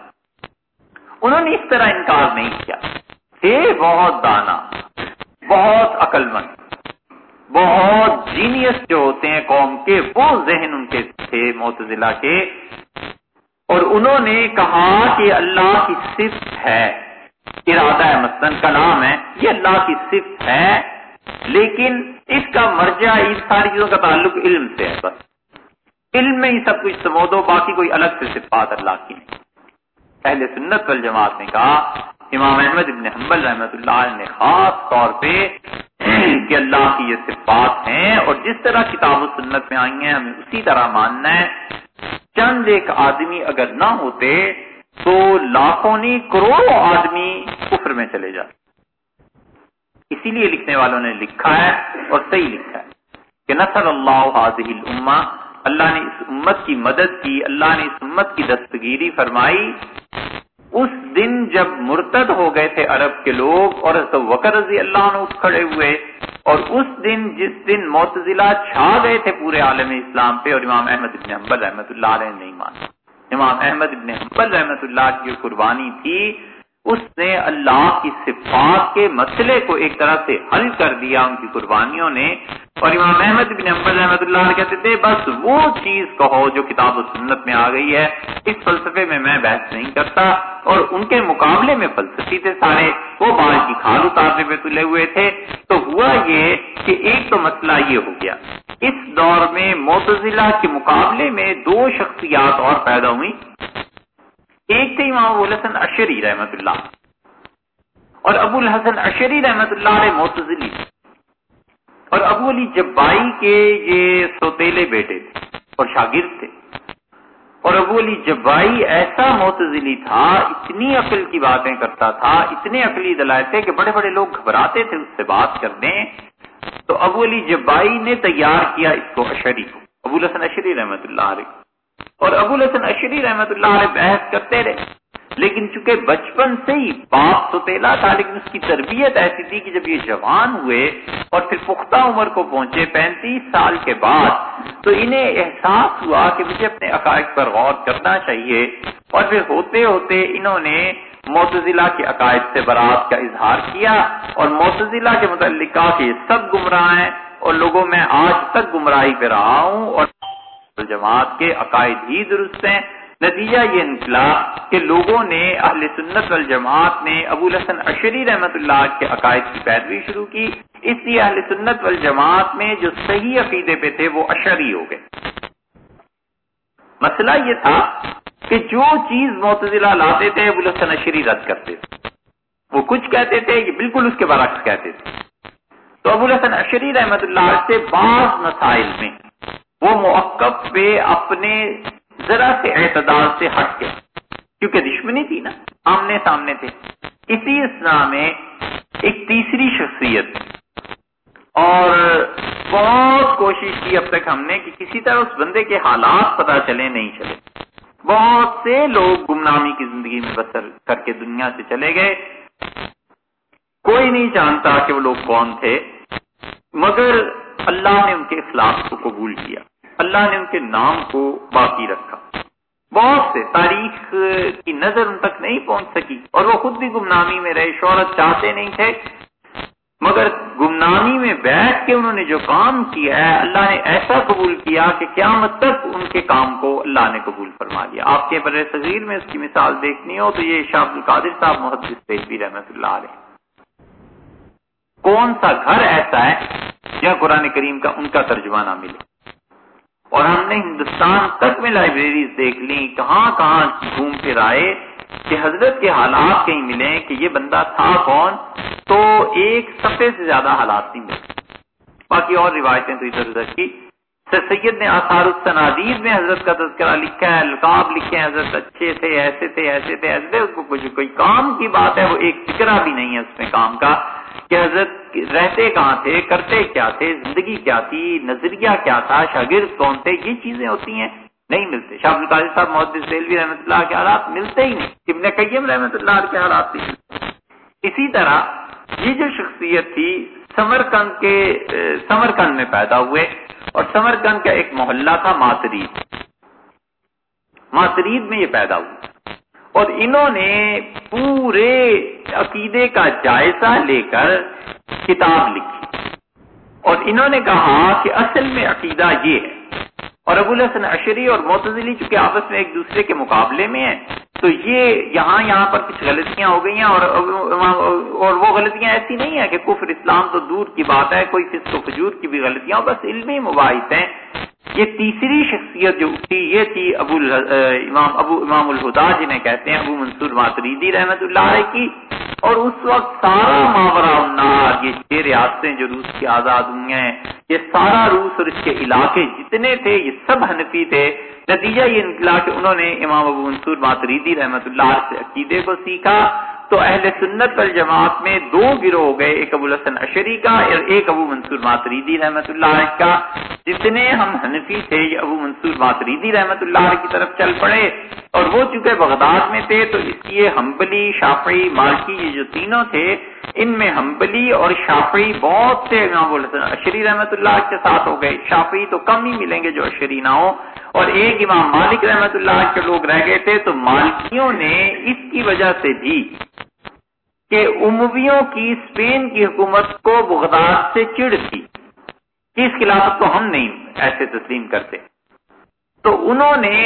انہوں نے اس طرح انکار نہیں کیا۔ تھے بہت دانا، بہت عقل مند بہت جینیس جو ہوتے ہیں قوم کے، وہ ذہن ان کے تھے معتزلہ کے۔ اور انہوں نے کہا کہ اللہ کی صفت ہے، ارادہ ہے، مثلاً کلام ہے، یہ اللہ کی صفت ہے، لیکن اس کا مرجع اس ساری چیزوں کا تعلق علم سے ہے بس۔ علم میں ہی سب کچھ سمو دو باقی کوئی الگ سے صفات اللہ کی نہیں۔ اہل سنت والجماعت نے کہا، امام احمد ابن حنبل رحمت اللہ نے خاص طور پہ کہ اللہ کی یہ صفات ہیں اور جس طرح کتاب و سنت میں آئی ہیں، ہمیں اسی طرح ماننا ہے۔ چند ایک آدمی اگر نہ ہوتے تو لاکھوں نہیں کروڑوں آدمی کفر میں چلے جاتے۔ اسی لیے لکھنے والوں نے لکھا ہے اور صحیح لکھا ہے کہ نصر اللہ حاضح الامہ، اللہ نے اس امت کی مدد کی، اللہ نے اس امت کی دستگیری فرمائی۔ اس دن جب مرتد ہو گئے تھے عرب کے لوگ اور وکر رضی اللہ عنہ کھڑے ہوئے اور اس دن جس دن معتزلہ چھا گئے تھے پورے عالم اسلام پہ اور امام احمد ابن حنبل رحمۃ اللہ علیہ نہیں مانا۔ امام احمد ابن حنبل رحمۃ اللہ کی قربانی تھی اس نے اللہ کی صفات کے مسئلے کو ایک طرح سے حل کر دیا ان کی قربانیوں نے۔ اور امام احمد بن امبر رحمۃ اللہ کہتے تھے، بس وہ چیز کہو جو کتاب و سنت میں آ گئی ہے۔ اس فلسفے میں میں بحث نہیں کرتا۔ اور ان کے مقابلے میں فلسفی تھے سارے۔ وہ بال کی کھال اتارنے پہ تلے ہوئے تھے۔ تو ہوا یہ کہ ایک تو مسئلہ یہ ہو گیا۔ اس دور میں معتزلہ کے مقابلے میں دو شخصیات اور پیدا ہوئی ایک تھے امام ابو الحسن اشری رحمت اللہ اور ابو الحسن اشری رحمت اللہ علیہ معتزلی اور ابو علی جبائی کے یہ سوتےلے بیٹے تھے اور شاگرد تھے۔ اور ابو علی جبائی ایسا معتزلی تھا، اتنی عقل کی باتیں کرتا تھا، اتنے عقلی دلائل تھے کہ بڑے بڑے لوگ گھبراتے تھے اس سے بات کرنے۔ تو ابو علی جبائی نے تیار کیا اس کو اشری کو، ابو الحسن اشری رحمت اللہ علیہ۔ اور ابو الحسن اشری رحمت اللہ علیہ بحث کرتے رہے۔ لیکن چونکہ بچپن سے ہی باپ تو تیلا تھا لیکن اس کی تربیت ایسی تھی کہ جب یہ جوان ہوئے اور پھر پختہ عمر کو پہنچے پینتیس سال کے بعد، تو انہیں احساس ہوا کہ مجھے اپنے عقائد پر غور کرنا چاہیے۔ اور پھر ہوتے ہوتے انہوں نے موتزلہ کے عقائد سے برات کا اظہار کیا اور موتزلہ کے متعلق کہ یہ سب گمراہ ہیں اور لوگوں میں آج تک گمراہی پہ رہا ہوں اور جماعت کے عقائد ہی درست ہیں۔ نتیجہ یہ نکلا کہ لوگوں نے اہل سنت والجماعت نے ابو الحسن اشری رحمت اللہ کے عقائد کی پیروی شروع کی۔ اس لیے اہل سنت والجماعت میں جو صحیح عقیدے پہ تھے وہ اشری ہو گئے۔ مسئلہ یہ تھا کہ جو چیز معتزلہ لاتے تھے، ابو الحسن اشری رد کرتے تھے۔ وہ کچھ کہتے تھے، یہ بالکل اس کے برعکس کہتے تھے۔ تو ابو الحسن اشری رحمت اللہ سے بعض مسائل میں وہ موقف پہ اپنے ذرا سے اعتدال سے ہٹ گئے۔ کیونکہ دشمنی تھی نا، آمنے سامنے تھے۔ اسی اسلام میں ایک تیسری شخصیت۔ اور بہت کوشش کی اب تک ہم نے کہ کسی طرح اس بندے کے حالات پتا چلے، نہیں چلے۔ بہت سے لوگ گمنامی کی زندگی میں بسر کر کے دنیا سے چلے گئے۔ کوئی نہیں جانتا کہ وہ لوگ کون تھے، مگر اللہ نے ان کے اخلاق کو قبول کیا۔ اللہ نے ان کے نام کو باقی رکھا۔ بہت سے تاریخ کی نظر ان تک نہیں پہنچ سکی اور وہ خود بھی گمنامی میں رہے، شہرت چاہتے نہیں تھے۔ مگر گمنامی میں بیٹھ کے انہوں نے جو کام کیا ہے، اللہ نے ایسا قبول کیا کہ قیامت تک ان کے کام کو اللہ نے قبول فرما لیا آپ کے بر صغیر میں اس کی مثال دیکھنی ہو تو یہ شاہ القادر صاحب محدث تیزبی جی رحمۃ اللہ علیہ۔ کون سا گھر ایسا ہے جہاں قرآن کریم کا ان کا ترجمہ نہ ملے؟ اور ہم نے ہندوستان تک میں لائبریریز دیکھ لی کہاں کہاں گھوم پھر آئے، کہ حضرت کے حالات کہیں ملے، کہ یہ بندہ تھا کون؟ تو ایک صفحے سے زیادہ حالات نہیں ملے۔ باقی اور روایتیں تو ادھر ادھر کی۔ سر سید نے آثار السنادید میں حضرت کا تذکرہ لکھا ہے، القاب لکھے ہیں، حضرت اچھے تھے، ایسے تھے ایسے تھے ایسے تھے، اس کو کچھ کوئی کام کی بات ہے، وہ ایک فکرہ بھی نہیں ہے اس میں کام کا۔ کہ حضرت رہتے کہاں تھے؟ کرتے کیا تھے؟ زندگی کیا تھی؟ نظریہ کیا تھا؟ شاگرد کون تھے؟ یہ چیزیں ہوتی ہیں، نہیں ملتے۔ شاہ القاضی صاحب محدود سیلوی رحمۃ اللہ کے حالات ملتے ہی نہیں۔ ابن قیم رحمۃ اللہ کے حالات نہیں اسی طرح یہ جو شخصیت تھی سمر کند کے سمر کند میں پیدا ہوئے اور سمر کند کا ایک محلہ تھا ماترید ماترید میں یہ پیدا ہوئے اور انہوں نے پورے عقیدے کا جائزہ لے کر کتاب لکھی۔ اور انہوں نے کہا کہ اصل میں عقیدہ یہ ہے، اور ابو الحسن اشری اور معتزلی چونکہ آپس میں ایک دوسرے کے مقابلے میں ہیں، تو یہ یہاں یہاں پر کچھ غلطیاں ہو گئی ہیں اور اور وہ غلطیاں ایسی نہیں ہیں کہ کفر اسلام تو دور کی بات ہے، کوئی فسق و فجور کی بھی غلطیاں، بس علمی مباحث ہیں۔ یہ تیسری شخصیت جو تھی یہ تھی ابو امام ابو، امام الہدا جنہیں کہتے ہیں، ابو منصور ماتریدی رحمت اللہ علیہ کی۔ اور اس وقت سارا ماورا النار، یہ چھ ریاستیں جو روس کی آزاد ہوئی ہیں، یہ سارا روس اور اس کے علاقے جتنے تھے، یہ سب حنفی تھے۔ نتیجہ یہ نکلا کہ انہوں نے امام ابو منصور ماتریدی رحمت اللہ سے عقیدے کو سیکھا۔ تو اہل سنت والجماعت میں دو گروہ ہو گئے، ایک ابو الحسن اشری کا اور ایک ابو منصور ماتریدی رحمت اللہ علیہ کا۔ جتنے ہم حنفی تھے، یہ ابو منصور ماتریدی رحمت اللہ علیہ کی طرف چل پڑے۔ اور وہ چونکہ بغداد میں تھے، تو اس لیے ہمبلی شافعی، مالکی، یہ جو تینوں تھے ان میں ہمبلی اور شافعی بہت سے امام اشری رحمت اللہ کے ساتھ ہو گئے۔ شافعی تو کم ہی ملیں گے جو اشری نہ ہو اور ایک امام مالک رحمت اللہ کے لوگ رہ گئے تھے تو مالکیوں نے اس کی وجہ سے بھی کہ امویوں کی اسپین کی حکومت کو بغداد سے چڑ تھی اس خلافت کو ہم نہیں ایسے تسلیم کرتے۔ تو انہوں نے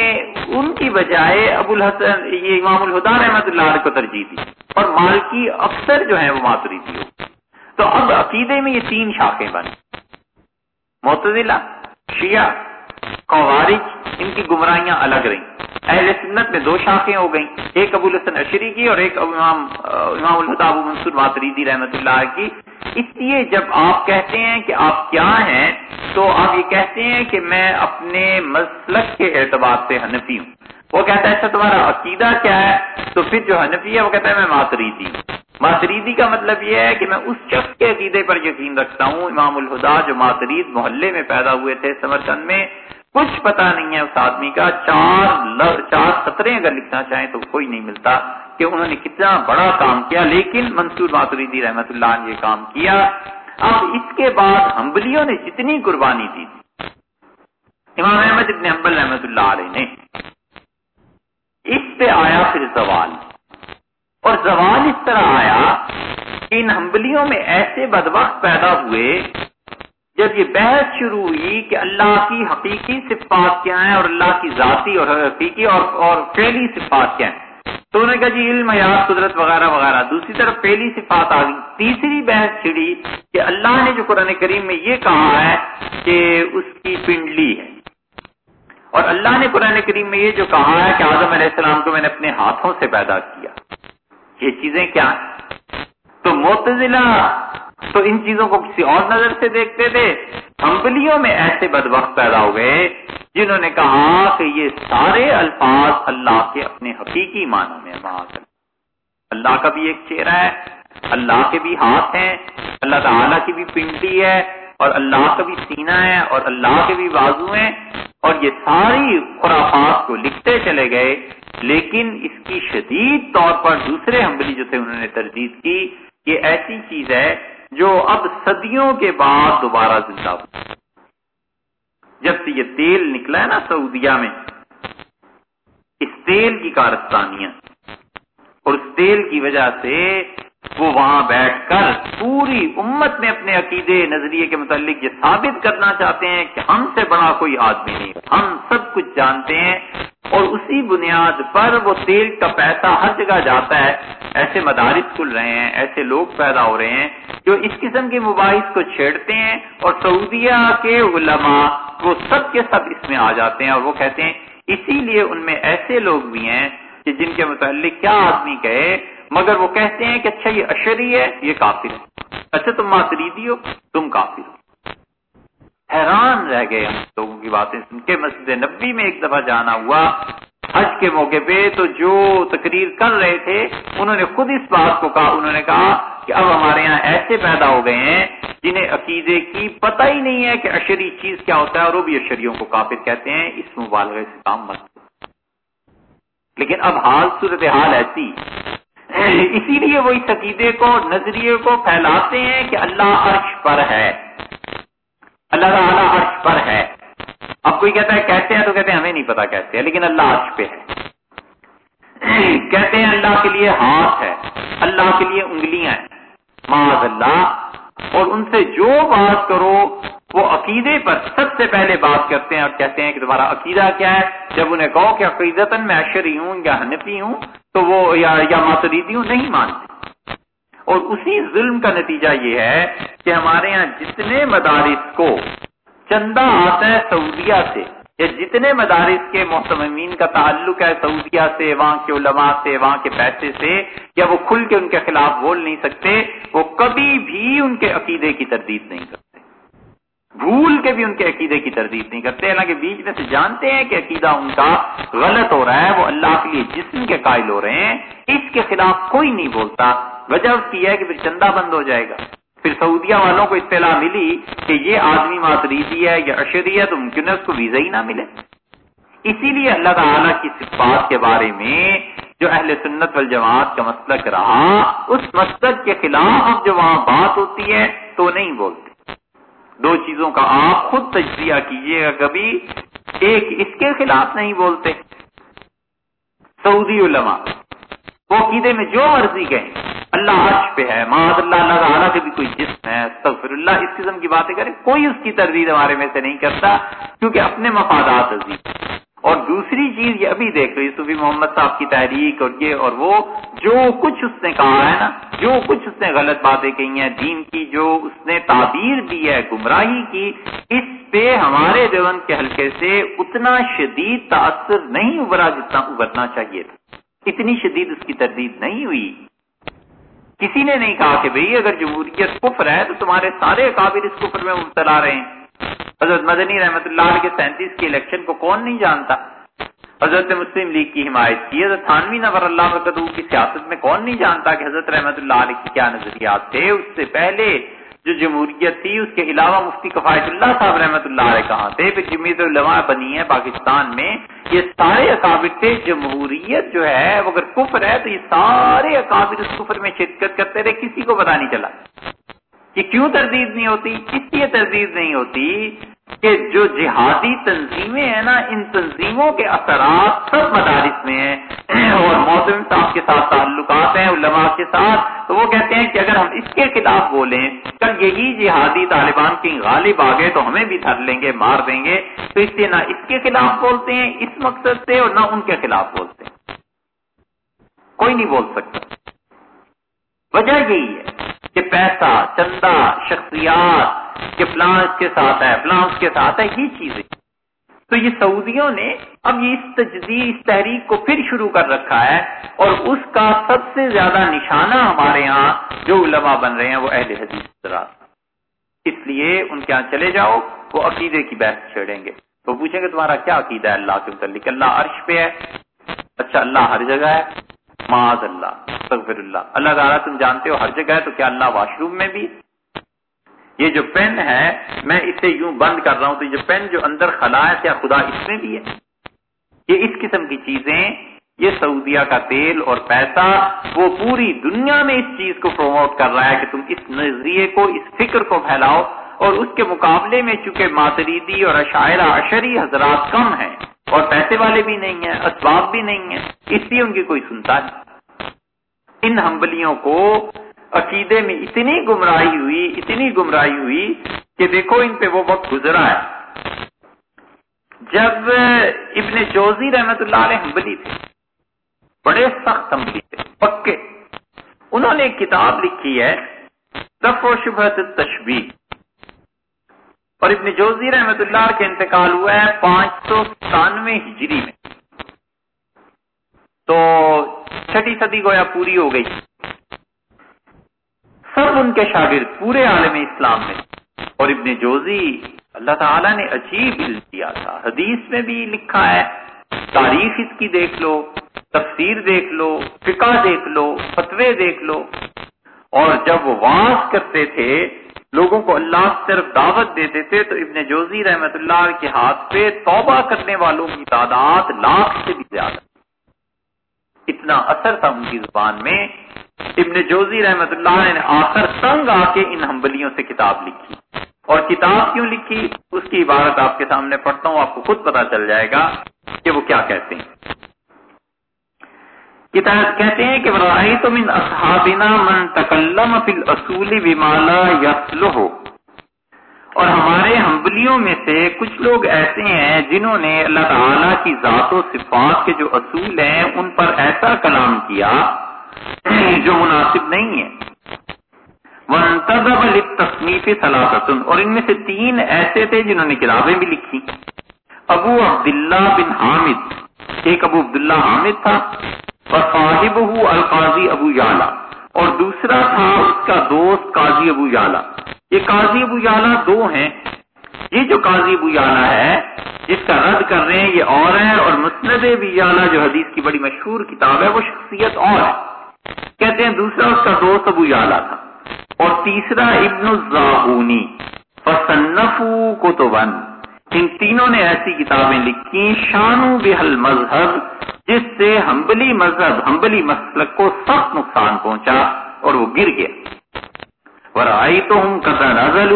ان کی بجائے ابو الحسن، یہ امام الہدا رحمت اللہ علیہ کو ترجیح دی اور مالکی اکثر جو ہیں وہ ماتریدی ہو تو اب عقیدے میں یہ تین شاخیں بنے معتزلہ، شیعہ قوارج ان کی گمراہیاں الگ رہیں۔ اہل سنت میں دو شاخیں ہو گئیں، ایک ابو الحسن اشری کی اور ایک امام امام ابو منصور ماتریدی رحمت اللہ کی۔ اس لیے جب آپ کہتے ہیں کہ آپ کیا ہیں، تو آپ یہ کہتے ہیں کہ میں اپنے مسلک کے اعتبار سے حنفی ہوں۔ وہ کہتا ہے اچھا تمہارا عقیدہ کیا ہے؟ تو پھر جو حنفی ہے، وہ کہتا ہے، میں ماتریدی ہوں۔ ماتریدی کا مطلب یہ ہے کہ میں اس شخص کے عقیدے پر یقین رکھتا ہوں، امام الہدا، جو ماترید محلے میں پیدا ہوئے تھے سمرکند میں۔ کچھ پتا نہیں ہے اس آدمی کا۔ چار چار سطریں اگر لکھنا چاہیں تو کوئی نہیں ملتا کہ انہوں نے کتنا بڑا کام کیا۔ لیکن منصور ماتریدی رحمت اللہ نے یہ کام کیا۔ اب اس کے بعد ہمبلیوں نے جتنی قربانی دی۔ امام احمد ابن حنبل رحمت اللہ علیہ نے اس پہ آیا پھر زوال۔ اور زوال اس طرح آیا کہ ان ہمبلیوں میں ایسے بدبخت پیدا ہوئے جب یہ بحث شروع ہوئی کہ اللہ کی حقیقی صفات کیا ہیں اور اللہ کی ذاتی اور حقیقی اور اور پہلی صفات کیا ہیں، تو انہوں نے کہا جی علم یاد قدرت وغیرہ وغیرہ۔ دوسری طرف پہلی صفات آ گئی تیسری بحث چھڑی کہ اللہ نے جو قرآن کریم میں یہ کہا ہے کہ اس کی پنڈلی ہے۔ اور اللہ نے قرآن کریم میں یہ جو کہا ہے کہ آدم علیہ السلام کو میں نے اپنے ہاتھوں سے پیدا کیا۔ یہ چیزیں کیا ہیں؟ تو متضلہ تو ان چیزوں کو کسی اور نظر سے دیکھتے تھے۔ کمپنیوں میں ایسے بد وقت پیدا ہو گئے جنہوں نے کہا کہ یہ سارے الفاظ اللہ کے اپنے حقیقی معنوں میں اللہ کا بھی ایک چہرہ ہے، اللہ کے بھی ہاتھ ہیں، اللہ تعالیٰ کی بھی پنڈی ہے، اور اللہ کا بھی سینہ ہے، اور اللہ کے بھی بازو ہیں۔ اور یہ ساری خرافات کو لکھتے چلے گئے، لیکن اس کی شدید طور پر دوسرے حمبلی جو تھے، انہوں نے تردید کی یہ ایسی چیز ہے جو اب صدیوں کے بعد دوبارہ زندہ ہو۔ جب سے یہ تیل نکلا ہے نا سعودیہ میں، اس تیل کی کارستانیاں۔ اور اس تیل کی وجہ سے وہ وہاں بیٹھ کر پوری امت میں اپنے عقیدے نظریے کے متعلق یہ ثابت کرنا چاہتے ہیں کہ ہم سے بڑا کوئی آدمی نہیں۔ ہم سب کچھ جانتے ہیں اور اسی بنیاد پر وہ تیل کا پیسہ ہر جگہ جاتا ہے۔ ایسے مدارس کھل رہے ہیں، ایسے لوگ پیدا ہو رہے ہیں جو اس قسم کے مباحث کو چھیڑتے ہیں اور سعودیہ کے علماء وہ سب کے سب اس میں آ جاتے ہیں اور وہ کہتے ہیں، اسی لیے ان میں ایسے لوگ بھی ہیں کہ جن کے متعلق کیا آدمی کہے۔ مگر وہ کہتے ہیں کہ اچھا یہ اشری ہے، یہ کافر ہے۔ اچھا تم ماتریدی ہو، تم کافر ہو۔ حیران رہ گئے ہم لوگوں کی باتیں سن کے۔ مسجد نبی میں ایک دفعہ جانا ہوا حج کے موقع پہ، تو جو تقریر کر رہے تھے، انہوں نے خود اس بات کو کہا، انہوں نے کہا کہ اب ہمارے یہاں ایسے پیدا ہو گئے ہیں جنہیں عقیدے کی پتہ ہی نہیں ہے کہ اشری چیز کیا ہوتا ہے، اور وہ بھی اشریوں کو کافر کہتے ہیں۔ اس مبالغے سے کام مت لیکن اب حال صورت حال ایسی اسی لیے وہ اس عقیدے کو نظریے کو پھیلاتے ہیں کہ اللہ عرش پر ہے۔ اللہ تعالیٰ عرش پر ہے۔ اب کوئی کہتا ہے کہتے ہیں تو کہتے ہیں ہمیں نہیں پتا کہتے ہیں، لیکن اللہ عرش پہ ہے۔ کہتے ہیں اللہ کے لیے ہاتھ ہے، اللہ کے لیے انگلیاں ہیں۔ معاذ اللہ؟ اور ان سے جو بات کرو وہ عقیدے پر سب سے پہلے بات کرتے ہیں اور کہتے ہیں کہ تمہارا عقیدہ کیا ہے؟ جب انہیں کہو کہ عقیدت میں اشری ہوں یا حنفی ہوں، تو وہ یا یا ماتریدی ہوں، نہیں مانتے۔ اور اسی ظلم کا نتیجہ یہ ہے کہ ہمارے یہاں جتنے مدارس کو چندہ آتا ہے سعودیہ سے، یا جتنے مدارس کے محتمین کا تعلق ہے سعودیہ سے، وہاں کے علماء سے، وہاں کے پیسے سے، یا وہ کھل کے ان کے خلاف بول نہیں سکتے، وہ کبھی بھی ان کے عقیدے کی تردید نہیں کرتے۔ بھول کے بھی ان کے عقیدے کی تردید نہیں کرتے، حالانکہ بیچ میں سے جانتے ہیں کہ عقیدہ ان کا غلط ہو رہا ہے، وہ اللہ کے لیے جسم کے قائل ہو رہے ہیں، اس کے خلاف کوئی نہیں بولتا۔ وجہ اس کی ہے کہ پھر چندہ بند ہو جائے گا۔ پھر سعودیہ والوں کو اطلاع ملی کہ یہ آدمی ماتریدی ہے یا اشری ہے تو ممکن ہے اس کو ویزا ہی نہ ملے۔ اسی لیے اللہ تعالیٰ کی صفات کے بارے میں جو اہل سنت والجماعت کا مسلک رہا، اس مسلک کے خلاف جو وہاں بات ہوتی ہے تو نہیں بولتے۔ دو چیزوں کا آپ خود تجزیہ کیجیے گا، کبھی ایک اس کے خلاف نہیں بولتے۔ سعودی علماء، وہ عقیدے میں جو مرضی کہیں، اللہ عرش پہ ہے، معاذ اللہ اللہ تعالیٰ کے بھی کوئی جسم ہے، استغفر اللہ، اس قسم کی باتیں کرے کوئی اس کی تردید ہمارے میں سے نہیں کرتا، کیونکہ اپنے مفادات عزیز اور دوسری چیز یہ ابھی دیکھ رہی صوفی محمد صاحب کی تحریک اور یہ اور وہ، جو کچھ اس نے کہا ہے نا، جو کچھ اس نے غلط باتیں کہی ہیں، دین کی، جو اس نے تعبیر دی ہے، گمراہی کی، اس پہ ہمارے دیون کے حلقے سے اتنا شدید تاثر نہیں ابھرا جتنا ابھرنا چاہیے تھا۔ اتنی شدید اس کی تردید نہیں ہوئی۔ کسی نے نہیں کہا کہ بھئی اگر جمہوریت کفر ہے تو تمہارے سارے قابل اس کفر میں مبتلا رہے۔ ہیں حضرت مدنی رحمت اللہ علیہ کے سینتیس کے الیکشن کو کون نہیں جانتا؟ حضرت مسلم لیگ کی حمایت کی، حضرت تھانوی نور اللہ کی سیاست میں کون نہیں جانتا کہ حضرت رحمت اللہ علیہ کے کیا نظریات تھے؟ اس سے پہلے جو جمہوریت تھی، اس کے علاوہ مفتی کفایت اللہ صاحب رحمت اللہ علیہ کہاں تھے؟ پھر جمیت العلماء بنی ہے پاکستان میں۔ یہ سارے اکابر تھے، جمہوریت جو ہے، وہ اگر کفر ہے تو یہ سارے اکابر اس کفر میں شرکت کرتے رہے، کسی کو پتا نہیں چلا۔ کہ کیوں تردید نہیں ہوتی؟ اس لیے تردید نہیں ہوتی کہ جو جہادی تنظیمیں ہیں نا، ان تنظیموں کے اثرات سب مدارس میں ہیں اور موسم صاحب کے ساتھ تعلقات ہیں، علماء کے ساتھ۔ تو وہ کہتے ہیں کہ اگر ہم اس کے خلاف بولیں، کل یہی جہادی طالبان کی غالب آ گئے تو ہمیں بھی دھر لیں گے، مار دیں گے۔ تو اس لیے نہ اس کے خلاف بولتے ہیں اس مقصد سے اور نہ ان کے خلاف بولتے ہیں۔ کوئی نہیں بول سکتا۔ وجہ یہی ہے کہ پیسہ، چندہ، شخصیات کہ اس کے ساتھ ہے اس کے ساتھ ہے، یہ چیزیں۔ تو یہ سعودیوں نے اب یہ اس تجدید اس تحریک کو پھر شروع کر رکھا ہے اور اس کا سب سے زیادہ نشانہ ہمارے یہاں جو علماء بن رہے ہیں وہ اہل حدیث اس لیے ان کے یہاں چلے جاؤ، وہ عقیدے کی بحث چھیڑیں گے۔ تو پوچھیں گے تمہارا کیا عقیدہ ہے اللہ کے متعلق؟ اللہ عرش پہ ہے۔ اچھا اللہ ہر جگہ ہے۔ معاذ اللہ، استغفر اللہ۔ اللہ تعالیٰ تم جانتے ہو ہر جگہ ہے تو کیا اللہ واش روم میں بھی؟ یہ جو پین ہے، میں اسے یوں بند کر رہا ہوں تو یہ جو پین جو اندر خلا ہے، کیا خدا اس میں بھی ہے؟ یہ اس قسم کی چیزیں، یہ سعودیہ کا تیل اور پیسہ، وہ پوری دنیا میں اس چیز کو پروموٹ کر رہا ہے کہ تم اس نظریے کو، اس فکر کو پھیلاؤ۔ اور اس کے مقابلے میں چونکہ ماتریدی اور عشاعرہ اشری حضرات کم ہیں اور پیسے والے بھی نہیں ہیں، اسباب بھی نہیں ہیں، اس لیے ان کی کوئی سنتا نہیں۔ ان ہمبلیوں کو عقیدے میں اتنی گمراہی ہوئی، اتنی گمراہی ہوئی کہ دیکھو ان پہ وہ وقت گزرا ہے۔ جب ابن جوزی رحمت اللہ علیہ حنبلی تھے، بڑے سخت حنبلی تھے، پکے۔ انہوں نے ایک کتاب لکھی ہے دف و شبہت تشبیح اور ابن جوزی رحمت اللہ کے انتقال ہوا ہے پانچ سو ستانوے ہجری میں۔ تو چھٹی صدی گویا پوری ہو گئی۔ سب ان کے شاگرد پورے عالم اسلام میں۔ اور ابن جوزی اللہ تعالیٰ نے عجیب علم دیا تھا۔ حدیث میں بھی لکھا ہے، تاریخ اس کی دیکھ لو، تفسیر دیکھ لو، فقہ دیکھ لو، فتوے دیکھ لو۔ اور جب وہ واس کرتے تھے لوگوں کو اللہ کی طرف دعوت دیتے تھے تو ابن جوزی رحمت اللہ کے ہاتھ پہ توبہ کرنے والوں کی تعداد لاکھ سے بھی زیادہ اتنا اثر تھا ان کی زبان میں۔ ابن جوزی رحمت اللہ نے آخر تنگ آ کے ان ہمبلیوں سے کتاب لکھی۔ اور کتاب کیوں لکھی؟ اس کی عبارت آپ کے سامنے پڑھتا ہوں، آپ کو خود پتا چل جائے گا کہ وہ کیا کہتے ہیں۔ کتاب کہتے ہیں کہ تو من اصحابنا من تکلم فی الاصول بمالا یسلو اور ہمارے ہمبلیوں میں سے کچھ لوگ ایسے ہیں جنہوں نے اللہ تعالی کی ذات و صفات کے جو اصول ہیں ان پر ایسا کلام کیا جو مناسب نہیں ہے۔ تصنیف سلاست اور ان میں سے تین ایسے تھے جنہوں نے کتابیں بھی لکھی۔ ابو عبداللہ بن حامد۔ ایک ابو عبداللہ حامد تھا۔ صاحب القاضی ابو یالا اور دوسرا تھا اس کا دوست قاضی ابو یالا یہ قاضی ابو یالا دو ہیں۔ یہ جو قاضی ابو یالا ہے، جس کا رد کر رہے ہیں، یہ اور ہے اور مسند ابو یالا جو حدیث کی بڑی مشہور کتاب ہے، وہ شخصیت اور ہے۔ کہتے ہیں دوسرا اس کا دوست ابو یالا تھا۔ اور تیسرا ابن الزاہونی۔ فصنف کتبن ان تینوں نے ایسی کتابیں لکھی شانو بحل مذہب، جس سے ہمبلی مذہب، ہمبلی مسلک کو سخت نقصان پہنچا اور وہ گر گیا۔ اور آئی تو ہوں قطر نزل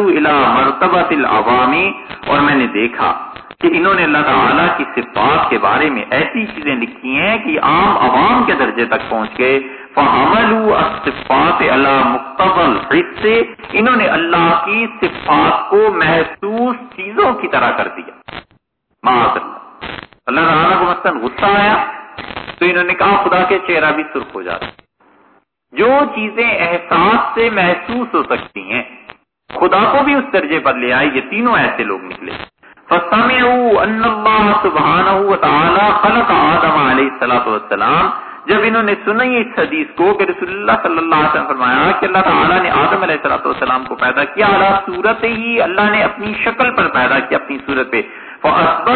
مرتبہ عوامی اور میں نے دیکھا کہ انہوں نے اللہ تعالیٰ کی صفات کے بارے میں ایسی چیزیں لکھی ہیں کہ عام عوام کے درجے تک پہنچ گئے صفات اللہ مقتبل حصے انہوں نے اللہ کی صفات کو محسوس چیزوں کی طرح کر دیا۔ معاذ اللہ اللہ تعالیٰ کو مثلاً غصہ آیا تو انہوں نے کہا، خدا کے چہرہ بھی سرخ ہو جاتا۔ جو چیزیں احساس سے محسوس ہو سکتی ہیں، خدا کو بھی اس درجے پر لے آئے، یہ تینوں ایسے لوگ نکلے۔ فَسَمِعُوا أَنَّ اللَّهَ سُبْحَانَهُ وَتَعَالَى خَلَقَ آدَمَ عَلَيْهِ السَّلَاةُ وَالسَّلَامُ جب انہوں نے سنا اس حدیث کو کہ رسول اللہ صلی اللہ علیہ وسلم فرمایا کہ اللہ تعالیٰ نے آدم علیہ السلط والسلام کو پیدا کیا اللہ صورت ہی اللہ نے اپنی شکل پر پیدا کیا اپنی صورت پہ۔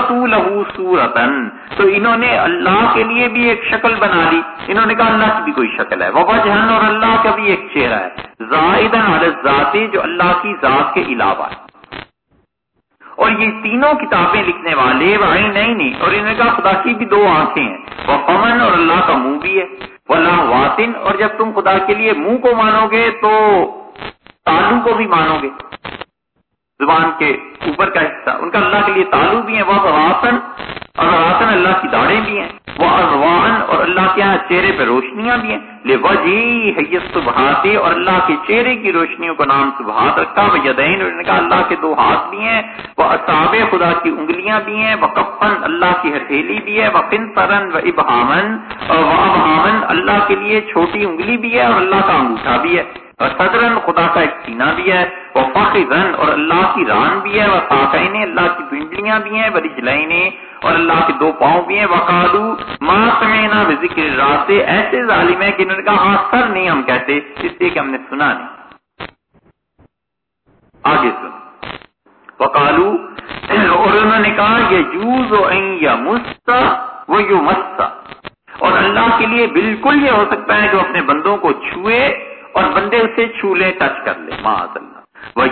لہو سورتن تو انہوں نے اللہ کے لیے بھی ایک شکل بنا لی۔ انہوں نے کہا اللہ کی بھی کوئی شکل ہے۔ وبا جہن اور اللہ کا بھی ایک چہرہ ہے۔ زائدن ذاتی جو اللہ کی ذات کے علاوہ ہے۔ اور یہ تینوں کتابیں لکھنے والے بھائی نہیں نہیں اور انہوں نے کہا، خدا کی بھی دو آنکھیں ہیں۔ وہ پمن اور اللہ کا منہ بھی ہے۔ وہ اللہ واطن اور جب تم خدا کے لیے منہ کو مانو گے تو تالو کو بھی مانو گے زبان کے اوپر کا حصہ، ان کا اللہ کے لیے تالو بھی ہے وہ واطن اور راسن اللہ کی داڑیں بھی ہیں، وہ ازوان اور اللہ کے یہاں چہرے پہ روشنیاں بھی ہیں۔ لے وجی حیت اور اللہ کے چہرے کی روشنیوں کو نام سبحات رکھا وہ یدین اور کہا اللہ کے دو ہاتھ بھی ہیں، وہ اصاب خدا کی انگلیاں بھی ہیں، وہ کفن اللہ کی ہتھیلی بھی ہے، وہ فن سرن و ابہامن۔ اور وہ ابہامن اللہ کے لیے چھوٹی انگلی بھی ہے اور اللہ کا انگوٹھا بھی ہے۔ اور صدرن خدا کا ایک سینہ بھی ہے، وہ فخرن اور اللہ کی ران بھی ہے، وہ ساقین اللہ کی پنڈلیاں بھی ہیں بڑی جلائیں اور اللہ کے دو پاؤں بھی ہیں، وقالو ماں سمینا ذکر رات ایسے ظالم ہے کہ انہوں نے کہا ہاں سر نہیں ہم کہتے، اس لیے کہ ہم نے سنا نہیں۔ آگے سن وقالو، اور انہوں نے کہا یہ جوز و یا مستا وہ یو مستا اور اللہ کے لیے بالکل یہ ہو سکتا ہے جو اپنے بندوں کو چھوئے اور بندے اسے چھو لے ٹچ کر لے معاذ اللہ۔ وہ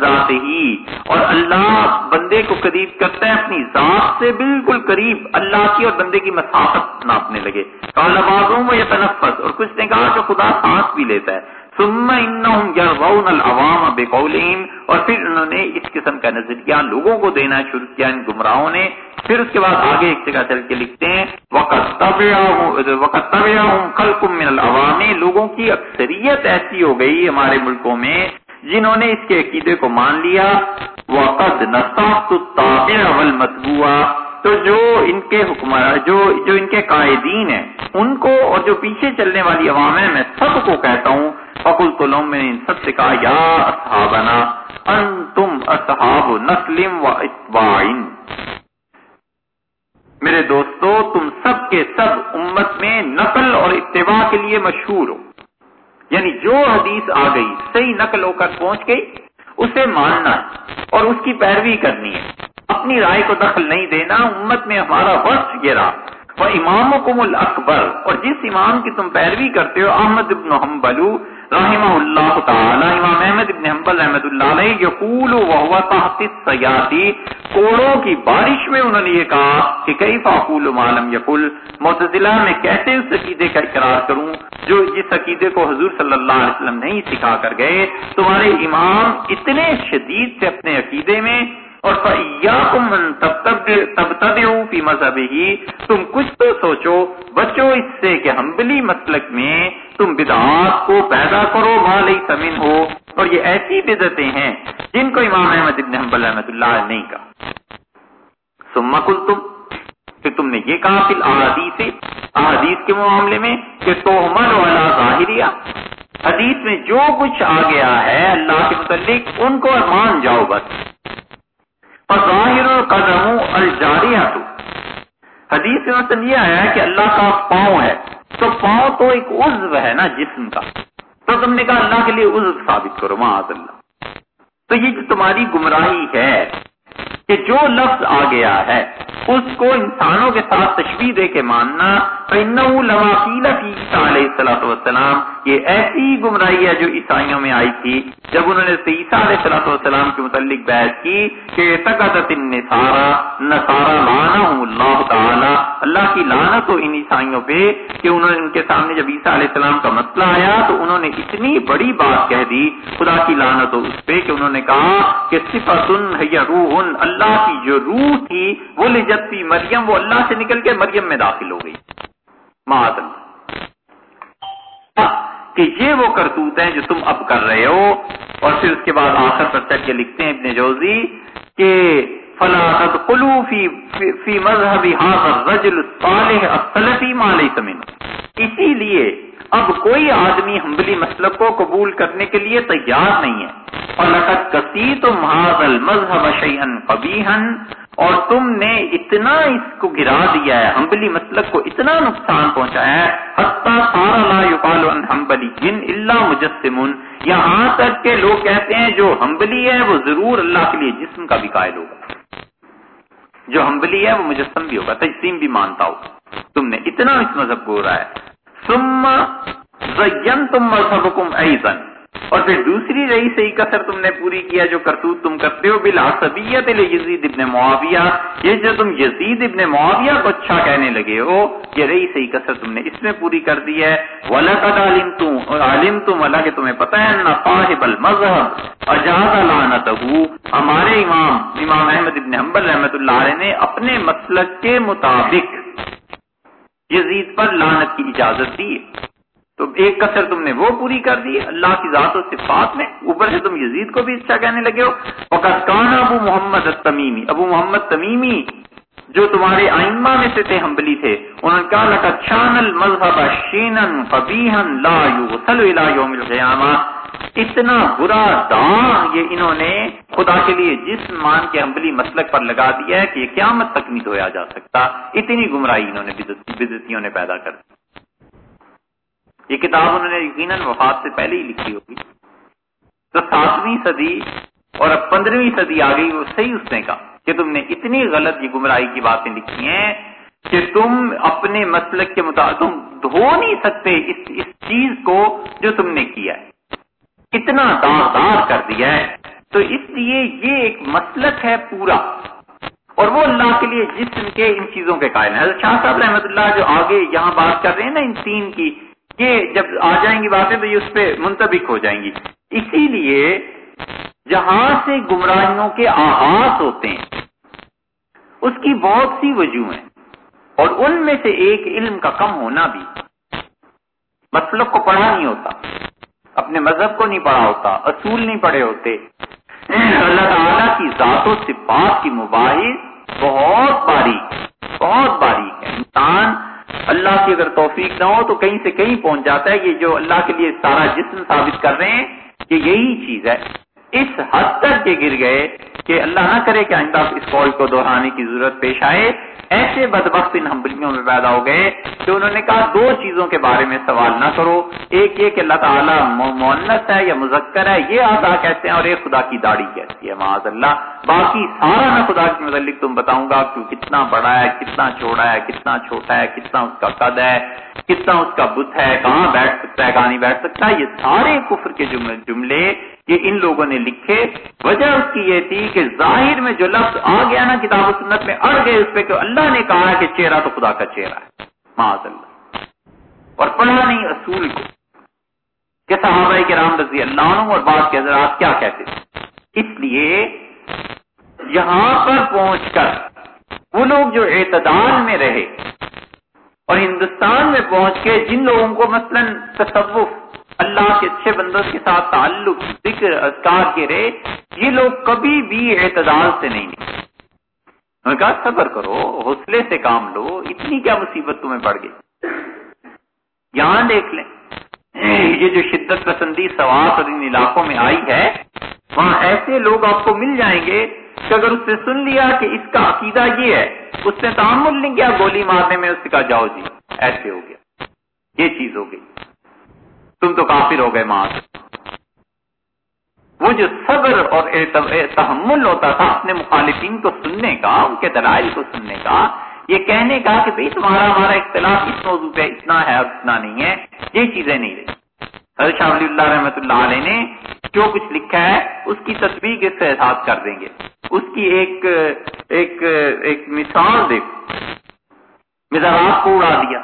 ذات ہی اور اللہ بندے کو قریب کرتا ہے اپنی ذات سے بالکل قریب، اللہ کی اور بندے کی مسافت ناپنے لگے۔ کالا بازوں میں یہ تنفس اور کچھ نے کہا کہ خدا سانس بھی لیتا ہے۔ ثم انہم یرغون العوام بقولہم اور پھر انہوں نے اس قسم کا نظریہ لوگوں کو دینا شروع کیا، ان گمراہوں نے۔ پھر اس کے بعد آگے ایک جگہ چل کے لکھتے ہیں وقت وقت من العوامی لوگوں کی اکثریت ایسی ہو گئی ہمارے ملکوں میں۔ جنہوں نے اس کے عقیدے کو مان لیا وقت نصاف متبوا تو جو ان کے حکمراں جو جو ان کے قائدین ہیں، ان کو اور جو پیچھے چلنے والی عوام ہے میں سب کو کہتا ہوں فکل تو میں نے ان سب سے کہا، یا اصحابنا، انتم اصحاب نسلم و اتبائن میرے دوستو، تم سب کے سب امت میں نقل اور اتباع کے لیے مشہور ہو۔ یعنی جو حدیث آ گئی، صحیح نقل ہو کر پہنچ گئی، اسے ماننا ہے اور اس کی پیروی کرنی ہے۔ اپنی رائے کو دخل نہیں دینا، امت میں ہمارا وقت یہ رہا وہ امام الاکبر اور جس امام کی تم پیروی کرتے ہو، احمد ابن حنبلو رحمہ اللہ تعالی، امام احمد ابن حنبل رحمۃ اللہ علیہ یقول وهو تحت السیاتی کوڑوں کی بارش میں انہوں نے یہ کہا کہ کئی فاقول معلوم یقول معتزلہ میں کیسے اس عقیدے کا اقرار کروں جو جس عقیدے کو حضور صلی اللہ علیہ وسلم نہیں سکھا کر گئے؟ تمہارے امام اتنے شدید سے اپنے عقیدے میں اور فی مذہب ہی تم کچھ تو سوچو، بچو اس سے کہ ہمبلی مسلک میں تم بدعات کو پیدا کرو مال سمین ہو اور یہ ایسی بدتیں ہیں جن کو امام احمد ابن حنبل رحمۃ اللہ نہیں کہا۔ سما کل تم کہ تم نے یہ کہا فی الحادیث احادیث کے معاملے میں کہ توہمن والا ظاہریہ، حدیث میں جو کچھ آ گیا ہے اللہ کے متعلق، ان کو مان جاؤ بس۔ ظاہر قدم الجاریہ حدیث میں مطلب یہ آیا ہے کہ اللہ کا پاؤں ہے، تو پاؤں تو ایک عزو ہے نا جسم کا۔ تو تم نے کہا اللہ کے لیے عزو ثابت کرو معاذ اللہ۔ تو یہ جو تمہاری گمراہی ہے کہ جو لفظ آ گیا ہے، اس کو انسانوں کے ساتھ تشبیح دے کے ماننا علیہ وسلام یہ ایسی گمراہی ہے جو عیسائیوں میں آئی تھی جب انہوں نے عیسیٰ علیہ صلاح والسلام کے متعلق بحث کی کہ تقدت نسارا نسارا لانا اللہ تعالی، اللہ کی لانت ہو ان عیسائیوں پہ کہ انہوں نے ان کے سامنے جب عیسیٰ علیہ السلام کا مسئلہ آیا تو انہوں نے اتنی بڑی بات کہہ دی خدا کی لانت ہو اس پہ کہ انہوں نے کہا کہ صفت یا روح اللہ کی جو روح تھی وہ لجت تھی مریم، وہ اللہ سے نکل کے مریم میں داخل ہو گئی۔ معذل کہ یہ وہ کرتوت ہیں جو تم اب کر رہے ہو۔ اور پھر اس کے بعد آخر پر چل کے لکھتے ہیں ابن جوزی کہ فلا تدخلوا فی فی مذهب هذا الرجل الصالح السلفی ما ليس اسی لیے اب کوئی آدمی حنبلی مسلک کو قبول کرنے کے لیے تیار نہیں ہے۔ فلقد کسیتم هذا المذهب شيئا قبيحا اور تم نے اتنا اس کو گرا دیا ہے، ہمبلی مسلک کو اتنا نقصان پہنچایا ہے۔ سارا لا یقال ان ہمبلی جن اللہ مجسمن یہاں تک کہ لوگ کہتے ہیں جو ہمبلی ہے وہ ضرور اللہ کے لیے جسم کا بھی قائل ہوگا۔ جو ہمبلی ہے وہ مجسم بھی ہوگا، تجسیم بھی مانتا ہو۔ تم نے اتنا اس مذہب کو ہو رہا ہے ثم زینتم مذہبکم ایزن اور پھر دوسری رئی صحیح کثر تم نے پوری کیا جو کرتوت تم کرتے ہو، بلا سبیت یزید ابن معاویہ، یہ جو تم یزید ابن معاویہ کو اچھا کہنے لگے ہو، یہ رئی صحیح کثر تم نے اس میں پوری کر دی ہے۔ وَلَقَدْ عَلِمْتُمْ عَلِمْتُمْ اللہ کہ تمہیں پتہ ہے نہ صاحب المذہب اجاز لعنتہ ہمارے امام امام احمد ابن حنبل رحمۃ اللہ علیہ نے اپنے مسلک کے مطابق یزید پر لعنت کی اجازت دی۔ تو ایک کثر تم نے وہ پوری کر دی، اللہ کی ذات و صفات میں اوپر سے تم یزید کو بھی اچھا کہنے لگے ہو۔ وقت کان ابو محمد تمیمی ابو محمد تمیمی جو تمہارے آئمہ میں سے تھے، ہمبلی تھے۔ انہوں نے کہا لکا چان المذہب شینن قبیحن لا یغسل الى یوم القیامہ اتنا برا دان یہ انہوں نے خدا کے لیے جس مان کے ہمبلی مسلک پر لگا دیا ہے کہ یہ قیامت تک نہیں دھویا جا سکتا۔ اتنی گمراہی انہوں نے بدتیوں نے پیدا کر دی۔ یہ کتاب انہوں نے یقیناً وفات سے پہلے ہی لکھی ہوگی۔ تو ساتویں صدی اور اب پندرہویں صدی آ گئی، وہ صحیح اس نے کہا کہ تم نے اتنی غلط یہ گمراہی کی باتیں لکھی ہیں کہ تم اپنے مسلک کے مطابق، تم دھو نہیں سکتے اس اس چیز کو جو تم نے کیا ہے۔ اتنا دار کر دیا ہے۔ تو اس لیے یہ ایک مسلک ہے پورا۔ اور وہ اللہ کے لیے جسم کے ان چیزوں کے قائم ہے شاہ صاحب رحمت اللہ جو آگے یہاں بات کر رہے ہیں نا ان تین کی یہ جب آ جائیں گی باتیں تو یہ اس پہ منتبک ہو جائیں گی۔ اسی لیے جہاں سے گمراہیوں کے آغاز ہوتے ہیں، اس کی بہت سی وجوہ ہیں۔ اور ان میں سے ایک علم کا کم ہونا بھی۔ مسلک کو پڑھا نہیں ہوتا، اپنے مذہب کو نہیں پڑھا ہوتا، اصول نہیں پڑھے ہوتے۔ اللہ تعالیٰ کی ذات و صفات کی مباحث بہت باریک بہت باریک ہے انسان اللہ کی اگر توفیق نہ ہو تو کہیں سے کہیں پہنچ جاتا ہے یہ جو اللہ کے لیے سارا جسم ثابت کر رہے ہیں کہ یہی چیز ہے۔ اس حد تک یہ گر گئے کہ اللہ نہ کرے کہ آئندہ اس قول کو دہرانے کی ضرورت پیش آئے۔ ایسے بدبخت ان ہمبلیوں میں پیدا ہو گئے کہ انہوں نے کہا دو چیزوں کے بارے میں سوال نہ کرو۔ ایک یہ کہ اللہ تعالیٰ مونت ہے یا مذکر ہے، یہ آزا کہتے ہیں اور ایک خدا کی داڑھی کہتی ہے معاذ اللہ باقی سارا میں خدا کے متعلق تم بتاؤں گا کہ کتنا بڑا ہے، کتنا چھوڑا ہے، کتنا چھوٹا ہے، کتنا اس کا قد ہے، کتنا اس کا بت ہے، کہاں بیٹھ سکتا ہے، کہاں نہیں بیٹھ سکتا۔ ہے یہ سارے کفر کے جملے یہ ان لوگوں نے لکھے۔ وجہ اس کی یہ تھی کہ ظاہر میں جو لفظ آ گیا نا کتاب و سنت میں، اڑ گئے اس پہ کہ اللہ نے کہا کہ چہرہ تو خدا کا چہرہ ہے۔ معاذ اللہ اور پڑھا نہیں اصول کو۔ کہ صحابہ کے رام رضی اللہ عنہ اور بات کے حضرات کیا کہتے تھے؟ اس لیے یہاں پر پہنچ کر وہ لوگ جو اعتدال میں رہے اور ہندوستان میں پہنچ کے جن لوگوں کو مثلا تصوف اللہ کے اچھے بندوں کے ساتھ تعلق، ذکر، اذکار کے رہے یہ لوگ کبھی بھی اعتدال سے نہیں نکلے۔ کہا، صبر کرو، حوصلے سے کام لو، اتنی کیا مصیبت تمہیں پڑ گئی۔ یہاں دیکھ لیں۔ یہ جو شدت پسندی سواس اور ان علاقوں میں آئی ہے، وہاں ایسے لوگ آپ کو مل جائیں گے کہ اگر اس نے سن لیا کہ اس کا عقیدہ یہ ہے، اس نے تعمل نہیں کیا، گولی مارنے میں اس سے کہا جاؤ جی ایسے ہو گیا۔ یہ چیز ہو گئی۔ تم تو کافر ہو گئے ماں وہ جو صبر اور تحمل ہوتا تھا اپنے مخالفین کو سننے کا، ان کے دلائل کو سننے کا، یہ کہنے کا کہ بھائی تمہارا ہمارا اختلاف اس موضوع پہ اتنا ہے اور اتنا نہیں ہے، یہ چیزیں نہیں رہی۔ حضرت شاہ ولی اللہ رحمۃ اللہ علیہ نے جو کچھ لکھا ہے، اس کی تصویر اس سے احساس کر دیں گے۔ اس کی ایک ایک ایک مثال دیکھو۔ مزاج کو اڑا دیا۔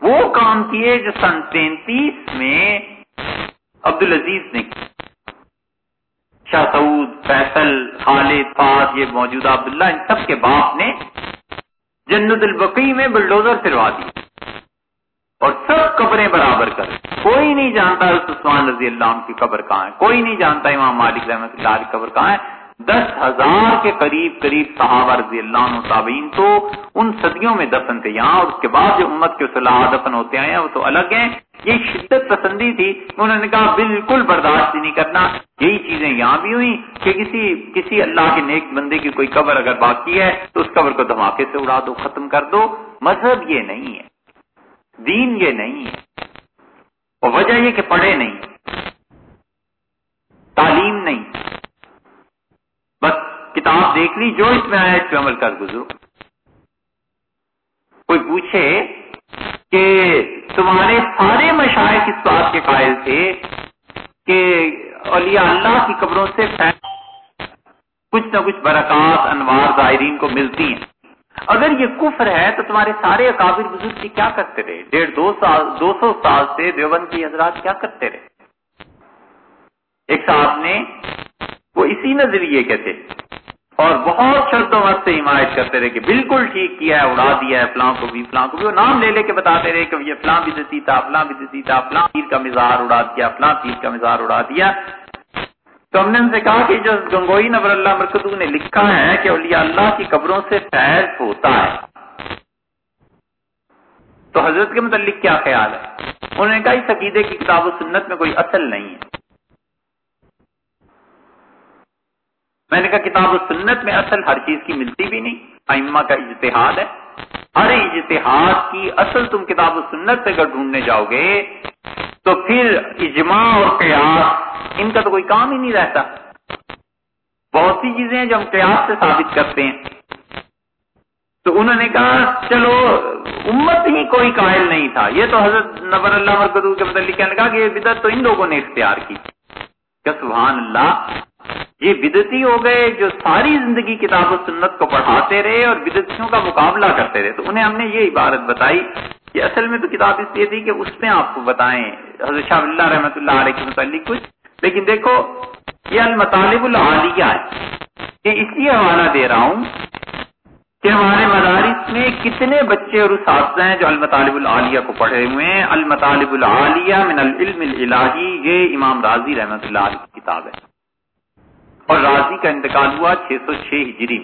وہ کام کیے جو سن تینتیس میں عبد العزیز نے کی شاہ سعود، فیصل، خالد فاض یہ موجودہ عبداللہ، ان سب کے باپ نے جنت البقی میں بلڈوزر پھروا دی۔ اور سب قبریں برابر کر۔ کوئی نہیں جانتا عثمان رضی اللہ عنہ کی قبر کہاں ہے، کوئی نہیں جانتا امام مالک رحمۃ اللہ کی قبر کہاں ہے۔ دس ہزار کے قریب قریب صحابہ رضی اللہ عنہ تابعین تو ان صدیوں میں دفن تھے۔ یہاں اور اس کے بعد جو امت کے صلاح دفن ہوتے ہیں، وہ تو الگ ہیں۔ یہ شدت پسندی تھی۔ انہوں نے کہا، بالکل برداشت نہیں کرنا۔ یہی چیزیں یہاں بھی ہوئی کہ کسی کسی اللہ کے نیک بندے کی کوئی قبر اگر باقی ہے، تو اس قبر کو دھماکے سے اڑا دو، ختم کر دو۔ مذہب یہ نہیں ہے۔ دین یہ نہیں ہے۔ اور وجہ یہ کہ پڑھے نہیں۔ تعلیم نہیں۔ کتاب دیکھ لی، جو اس میں آیا، اس پہ عمل کر گزرو۔ کوئی پوچھے کہ تمہارے سارے مشاعر اس بات کے قائل تھے کہ اولیاء اللہ کی قبروں سے کچھ نہ کچھ برکات، انوار ظاہرین کو ملتی ہیں۔ اگر یہ کفر ہے تو تمہارے سارے اکابر بزرگ کیا کرتے رہے؟ ڈیڑھ دو سال، دو سو سال سے دیوبند کی حضرات کیا کرتے رہے؟ ایک صاحب نے وہ اسی نظریے کے تھے۔ اور بہت شرط و مت سے حمایت کرتے رہے کہ بالکل ٹھیک کیا ہے، اڑا دیا ہے فلاں کو بھی، فلاں کو بھی۔ وہ نام لے لے کے بتاتے رہے کہ یہ فلاں بھی دیتی تھا، فلاں بھی دیتی تھا، فلاں پیر کا مزار اڑا دیا، فلاں پیر کا مزار اڑا دیا۔ تو ہم نے ان سے کہا کہ جو گنگوئی نبر اللہ مرکز نے لکھا ہے کہ اولیاء اللہ کی قبروں سے فیض ہوتا ہے۔ تو حضرت کے متعلق کیا خیال ہے؟ انہوں نے کہا، اس عقیدے کی کتاب و سنت میں کوئی اصل نہیں ہے۔ میں نے کہا کتاب و سنت میں اصل ہر چیز کی ملتی بھی نہیں، ائمہ کا اجتہاد ہے۔ ہر اجتہاد کی اصل تم کتاب و سنت سے اگر ڈھونڈنے جاؤ گے، تو پھر اجماع اور قیاس، ان کا تو کوئی کام ہی نہیں رہتا۔ بہت سی چیزیں ہیں جو ہم قیاس سے ثابت کرتے ہیں۔ تو انہوں نے کہا، چلو، امت ہی کوئی قائل نہیں تھا۔ یہ تو حضرت نبر اللہ مرکز کے متعلق کہنے کہا کہ یہ بدت تو ان لوگوں نے اختیار کی۔ کہ سبحان اللہ یہ بدتی ہو گئے جو ساری زندگی کتاب و سنت کو پڑھاتے رہے اور بدتیوں کا مقابلہ کرتے رہے۔ تو انہیں ہم نے یہ عبارت بتائی کہ اصل میں تو کتاب اس لیے تھی کہ اس میں آپ کو بتائیں۔ حضرت شاہ اللہ رحمۃ اللہ علیہ کے متعلق کچھ۔ لیکن دیکھو، یہ المطالب العالیہ ہے۔ یہ اس لیے حوالہ دے رہا ہوں کہ ہمارے مدارس میں کتنے بچے اور اساتذہ ہیں جو المطالب العالیہ کو پڑھے ہوئے ہیں۔ المطالب العالیہ من العلم الہی یہ امام راضی رحمت اللہ علیہ کی کتاب ہے۔ اور راضی کا انتقال ہوا چھ سو چھ ہجری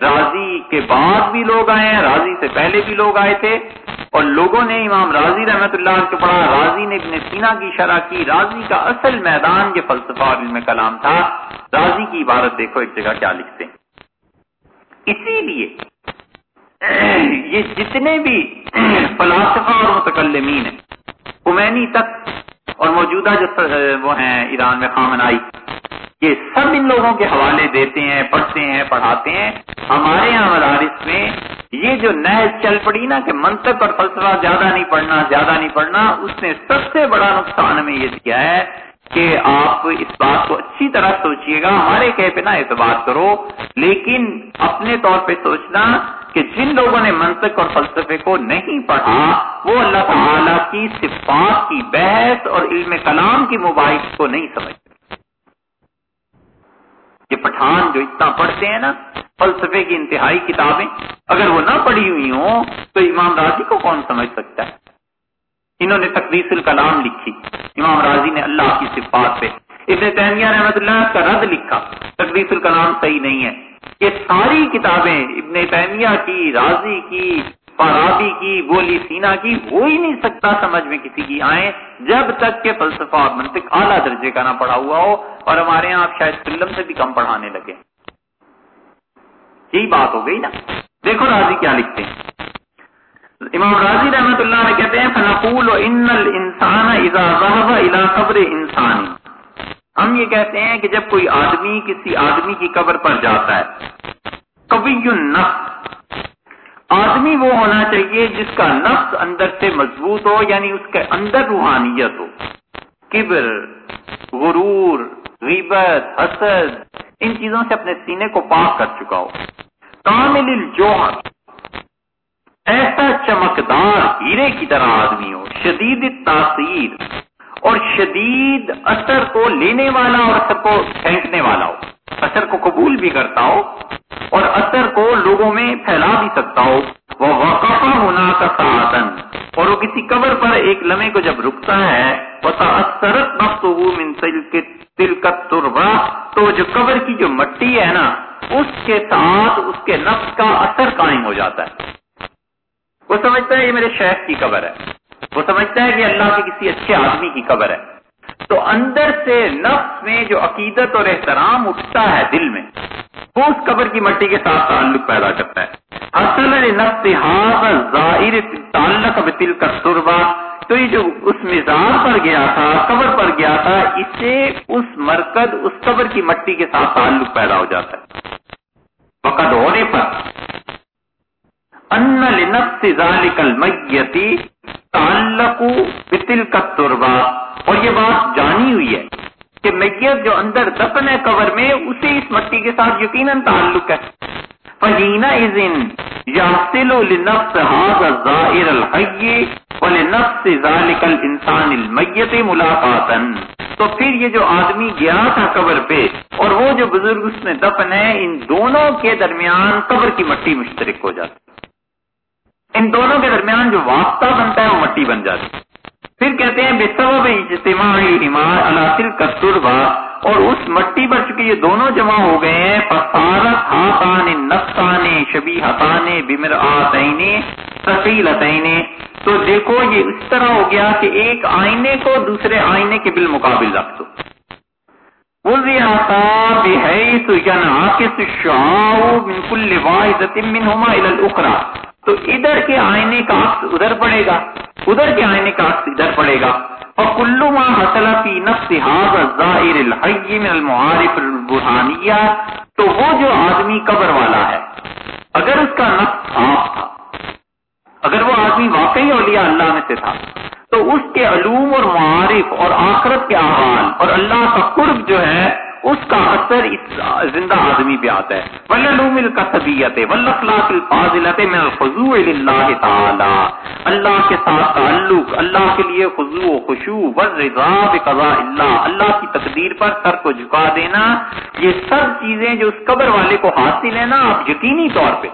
راضی کے بعد بھی لوگ آئے ہیں، راضی سے پہلے بھی لوگ آئے تھے۔ اور لوگوں نے امام راضی رحمت اللہ کو پڑھا۔ راضی نے ابن سینا کی شرح کی۔ راضی کا اصل میدان یہ فلسفہ اور علم کلام تھا۔ راضی کی عبارت دیکھو ایک جگہ کیا لکھتے ہیں۔ اسی لیے یہ جتنے بھی فلاسفہ اور متکلمین ہیں کمینی تک اور موجودہ جو وہ ہیں ایران میں خامن آئی یہ سب ان لوگوں کے حوالے دیتے ہیں، پڑھتے ہیں، پڑھاتے ہیں۔ ہمارے یہاں مدارس میں یہ جو نئے چل پڑی نا کہ منطق اور فلسفہ زیادہ نہیں پڑھنا، زیادہ نہیں پڑھنا، اس نے سب سے بڑا نقصان ہمیں یہ دیا ہے کہ آپ اس بات کو اچھی طرح سوچئے گا۔ ہمارے کہ پہ نا اعتبار کرو، لیکن اپنے طور پہ سوچنا کہ جن لوگوں نے منطق اور فلسفے کو نہیں پڑھا، وہ اللہ تعالی کی صفات کی بحث اور علم کلام کی مباحث کو نہیں سمجھتے۔ یہ پٹھان جو اتنا پڑھتے ہیں نا، فلسفے کی انتہائی کتابیں اگر وہ نہ پڑھی ہوئی ہوں تو امام راضی کو کون سمجھ سکتا ہے؟ انہوں نے تقدیس الکلام لکھی۔ امام راضی نے اللہ کی صفات پہ ابن تیمیہ رحمت اللہ کا رد لکھا۔ تقدیس الکلام صحیح نہیں ہے۔ یہ ساری کتابیں ابن تیمیہ کی، راضی کی فارابی کی، بولی سینا کی، ہو ہی نہیں سکتا سمجھ میں کسی کی آئے جب تک کہ فلسفہ اور منطق اعلیٰ درجے کا نہ پڑھا ہوا ہو، اور ہمارے یہاں آپ شاید فلم سے بھی کم پڑھانے لگے۔ یہی بات ہو گئی نا۔ دیکھو راضی کیا لکھتے ہیں۔ امام راضی رحمت اللہ نے کہتے ہیں، فنقول ان الانسان اذا ذهب الى قبر انسانی ہم یہ کہتے ہیں کہ جب کوئی آدمی کسی آدمی کی قبر پر جاتا ہے، قوی النفس آدمی وہ ہونا چاہیے جس کا نفس اندر سے مضبوط ہو یعنی اس کے اندر روحانیت ہو۔ کبر، غرور، غیبت، حسد، ان چیزوں سے اپنے سینے کو پاک کر چکا ہو۔ کامل الجوہر، ایسا چمکدار ہیرے کی طرح آدمی ہو، شدید تاثیر اور شدید اثر کو لینے والا اور اثر کو پھینکنے والا ہو۔ اثر کو قبول بھی کرتا ہو اور اثر کو لوگوں میں پھیلا بھی سکتا ہو۔ وہ وقفہ ہونا کا ساتن اور وہ کسی قبر پر ایک لمحے کو جب رکتا ہے وہ تو جو قبر کی جو مٹی ہے نا، اس کے ساتھ اس کے نفس کا اثر قائم ہو جاتا ہے۔ وہ سمجھتا ہے یہ میرے شیخ کی قبر ہے۔ وہ سمجھتا ہے کہ اللہ کے کسی اچھے آدمی کی قبر ہے۔ تو اندر سے نفس میں جو عقیدت اور احترام اٹھتا ہے دل میں، وہ اس قبر کی مٹی کے ساتھ تعلق پیدا کرتا ہے۔ اصل نفس ظاہر تعلق بتل کا سربا تو یہ جو اس مزاج پر گیا تھا، قبر پر گیا تھا اس سے اس مرکز، اس قبر کی مٹی کے ساتھ تعلق پیدا ہو جاتا ہے۔ وقت ہونے پر ان لنفس ذالک المیتی تعلق بتل کا تربا اور یہ بات جانی ہوئی ہے کہ میت جو اندر دفن ہے قبر میں اسے اس مٹی کے ساتھ یقیناً تعلق ہے۔ فہینا ازن یاسل لنفس هذا الظاهر الحی ولنفس ذالک الانسان المیت ملاقاتا۔ تو پھر یہ جو آدمی گیا تھا قبر پہ، اور وہ جو بزرگ اس میں دفن ہے، ان دونوں کے درمیان قبر کی مٹی مشترک ہو جاتی۔ ان دونوں کے درمیان جو واسطہ بنتا ہے، وہ مٹی بن جاتی۔ پھر کہتے ہیں بے سبب اجتماعی عناصر کستربا اور اس مٹی پر چکے یہ دونوں جمع ہو گئے ہیں۔ پسارت ہاتان نفسان شبی ہتان بمر آتینے سفیل تو دیکھو، یہ اس طرح ہو گیا کہ ایک آئینے کو دوسرے آئینے کے بالمقابل رکھ دو بولے آتا بے تو ینعکس شعاع من کل واحدت منہما الى تو ادھر کے آئینے کا عکس ادھر پڑے گا، ادھر کے آئینے کا عکس ادھر پڑے گا۔ اور کلو ما حصل فی نفس هذا الظاہر الحی من المعارف البرہانیہ، تو وہ جو آدمی قبر والا ہے، اگر اس کا نفس صاف تھا، اگر وہ آدمی واقعی اولیاء اللہ میں سے تھا، تو اس کے علوم اور معارف اور آخرت کے احوال اور اللہ کا قرب جو ہے اس کا اثر زندہ آدمی پہ آتا ہے. ولوم کا طبیعت الفاضلت میں الخضوع للہ تعالی اللہ کے ساتھ تعلق، اللہ کے لیے خضوع و خشوع، والرضا بقضاء اللہ. اللہ کی تقدیر پر سر کو جھکا دینا. یہ سب چیزیں جو اس قبر والے کو حاصل ہیں نا، آپ یقینی طور پہ.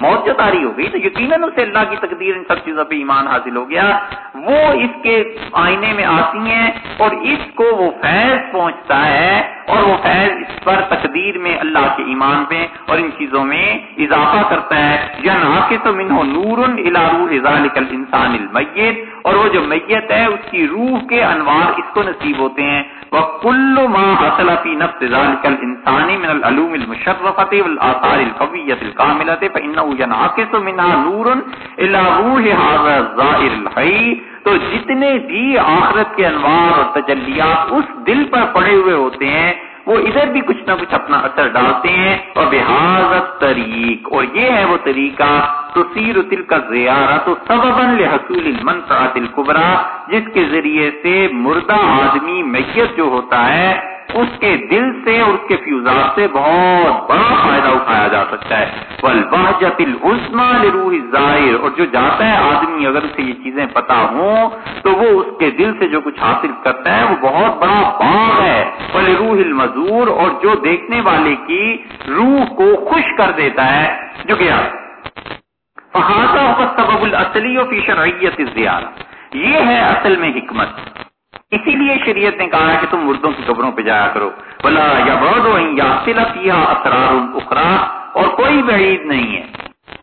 موت جو تاری ہو گئی تو یقیناً اسے اللہ کی تقدیر ان سب چیزوں پہ ایمان حاصل ہو گیا۔ وہ اس کے آئینے میں آتی ہیں اور اس کو وہ فیض پہنچتا ہے اور وہ فیض اس پر تقدیر میں اللہ کے ایمان پہ اور ان چیزوں میں اضافہ کرتا ہے۔ یا ناقص تو منہ نور الانسان المیت اور وہ جو میت ہے، اس کی روح کے انوار اس کو نصیب ہوتے ہیں۔ وَكُلُّ مَا حَصَلَ فِي نَفْسِ ذَلِكَ الْإِنسَانِ مِنَ الْعَلُومِ الْمُشَرَّفَةِ وَالْآثَارِ الْقَوِيَّةِ الْكَامِلَةِ فَإِنَّهُ يَنْعَكِسُ مِنْهَا نُورٌ إِلَى رُوحِ هَذَا الظَّائِرِ الْحَيِّ۔ تو جتنے بھی آخرت کے انوار اور تجلیات اس دل پر پڑے ہوئے ہوتے ہیں وہ ادھر بھی کچھ نہ کچھ اپنا اثر ڈالتے ہیں۔ اور بحاظت طریق اور یہ ہے وہ طریقہ تو سیر تل کا زیارہ تو سببن حصول المنفعت القبرا جس کے ذریعے سے مردہ آدمی میت جو ہوتا ہے اس کے دل سے اور اس کے فیوزات سے بہت بڑا فائدہ اٹھایا جا سکتا ہے۔ بل بہجت روح ظاہر اور جو جاتا ہے آدمی اگر اسے یہ چیزیں پتا ہوں تو وہ اس کے دل سے جو کچھ حاصل کرتا ہے وہ بہت بڑا باغ ہے۔ بل روح المزور۔ اور جو دیکھنے والے کی روح کو خوش کر دیتا ہے۔ جو کیا فہذا سبب الاصلی و فی شرعیت زیارہ یہ ہے اصل میں حکمت۔ اسی لیے شریعت نے کہا کہ تم مردوں کی قبروں پہ جایا کرو۔ بلا یا بہت یا اسرار اخرا اور کوئی بعید نہیں ہے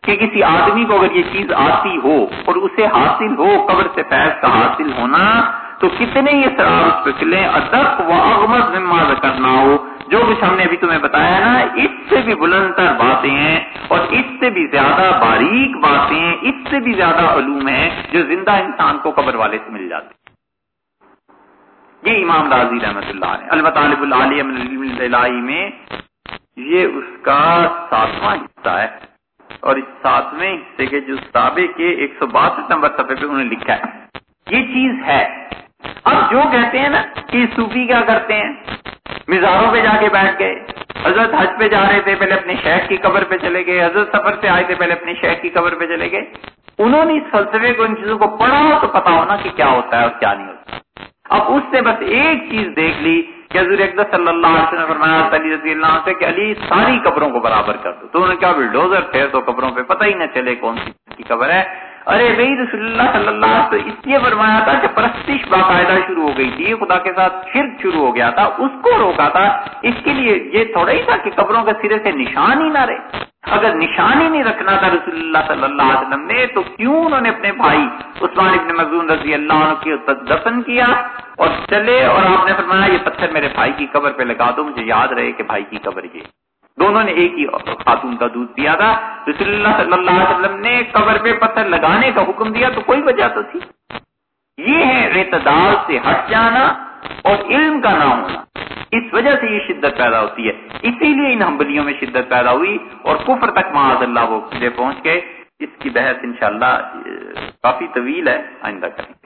کہ کسی آدمی کو اگر یہ چیز آتی ہو اور اسے حاصل ہو، قبر سے فیض کا حاصل ہونا، تو کتنے یہ سرار اس پہ کھلے ادب و اغمد مما کرنا ہو جو کچھ ہم نے ابھی تمہیں بتایا نا، اس سے بھی بلند تر باتیں ہیں اور اس سے بھی زیادہ باریک باتیں اس سے بھی زیادہ علوم ہیں جو زندہ انسان کو قبر والے سے مل جاتے یہ امام راضی رحمت اللہ نے المطالب العالیہ میں یہ اس کا ساتواں حصہ ہے۔ اور اس ساتویں حصے کے جو سابے کے ایک سو باسٹھ نمبر صفحے پہ انہوں نے لکھا ہے۔ یہ چیز ہے۔ اب جو کہتے ہیں نا کہ صوفی کیا کرتے ہیں؟ مزاروں پہ جا کے بیٹھ گئے۔ حضرت حج پہ جا رہے تھے، پہلے اپنے شیخ کی قبر پہ چلے گئے۔ حضرت سفر سے آئے تھے، پہلے اپنے شیخ کی قبر پہ چلے گئے۔ انہوں نے اس فلسفے کو، ان چیزوں کو پڑھا تو پتا ہونا کہ کیا ہوتا ہے اور کیا نہیں ہوتا۔ اب اس نے بس ایک چیز دیکھ لی کہ حضور اقدس صلی اللہ علیہ وسلم فرمایا، علی رضی اللہ عنہ سے کہ علی، ساری قبروں کو برابر کر دو۔ تو انہوں نے کہا، بلڈوزر تھے تو قبروں پہ پتہ ہی نہ چلے کون سی کی قبر ہے۔ ارے بھائی رسول اللہ صلی اللہ علیہ وسلم اس لیے فرمایا تھا کہ پرستش باقاعدہ شروع ہو گئی تھی خدا کے ساتھ شرک شروع ہو گیا تھا، اس کو روکا تھا۔ اس کے لیے یہ تھوڑا ہی تھا کہ قبروں کے سرے سے نشان ہی نہ رہے۔ اگر نشانی نہیں رکھنا تھا رسول اللہ صلی اللہ علیہ وسلم نے، تو کیوں انہوں نے اپنے بھائی عثمان ابن مزون رضی اللہ عنہ کی دفن کیا اور چلے؟ اور آپ نے فرمایا، یہ پتھر میرے بھائی کی قبر پہ لگا دو، مجھے یاد رہے کہ بھائی کی قبر یہ۔ دونوں نے ایک ہی خاتون کا دودھ پیا تھا۔ رسول اللہ صلی اللہ علیہ وسلم نے قبر پہ پتھر لگانے کا حکم دیا تو کوئی وجہ تو تھی۔ یہ ہے اعتدال سے ہٹ جانا اور علم کا نہ ہونا۔ اس وجہ سے یہ شدت پیدا ہوتی ہے۔ اسی لیے ان ہمبلیوں میں شدت پیدا ہوئی اور کفر تک معاذ اللہ وہ پہنچ گئے۔ اس کی بحث انشاءاللہ کافی طویل ہے، آئندہ کریں گے۔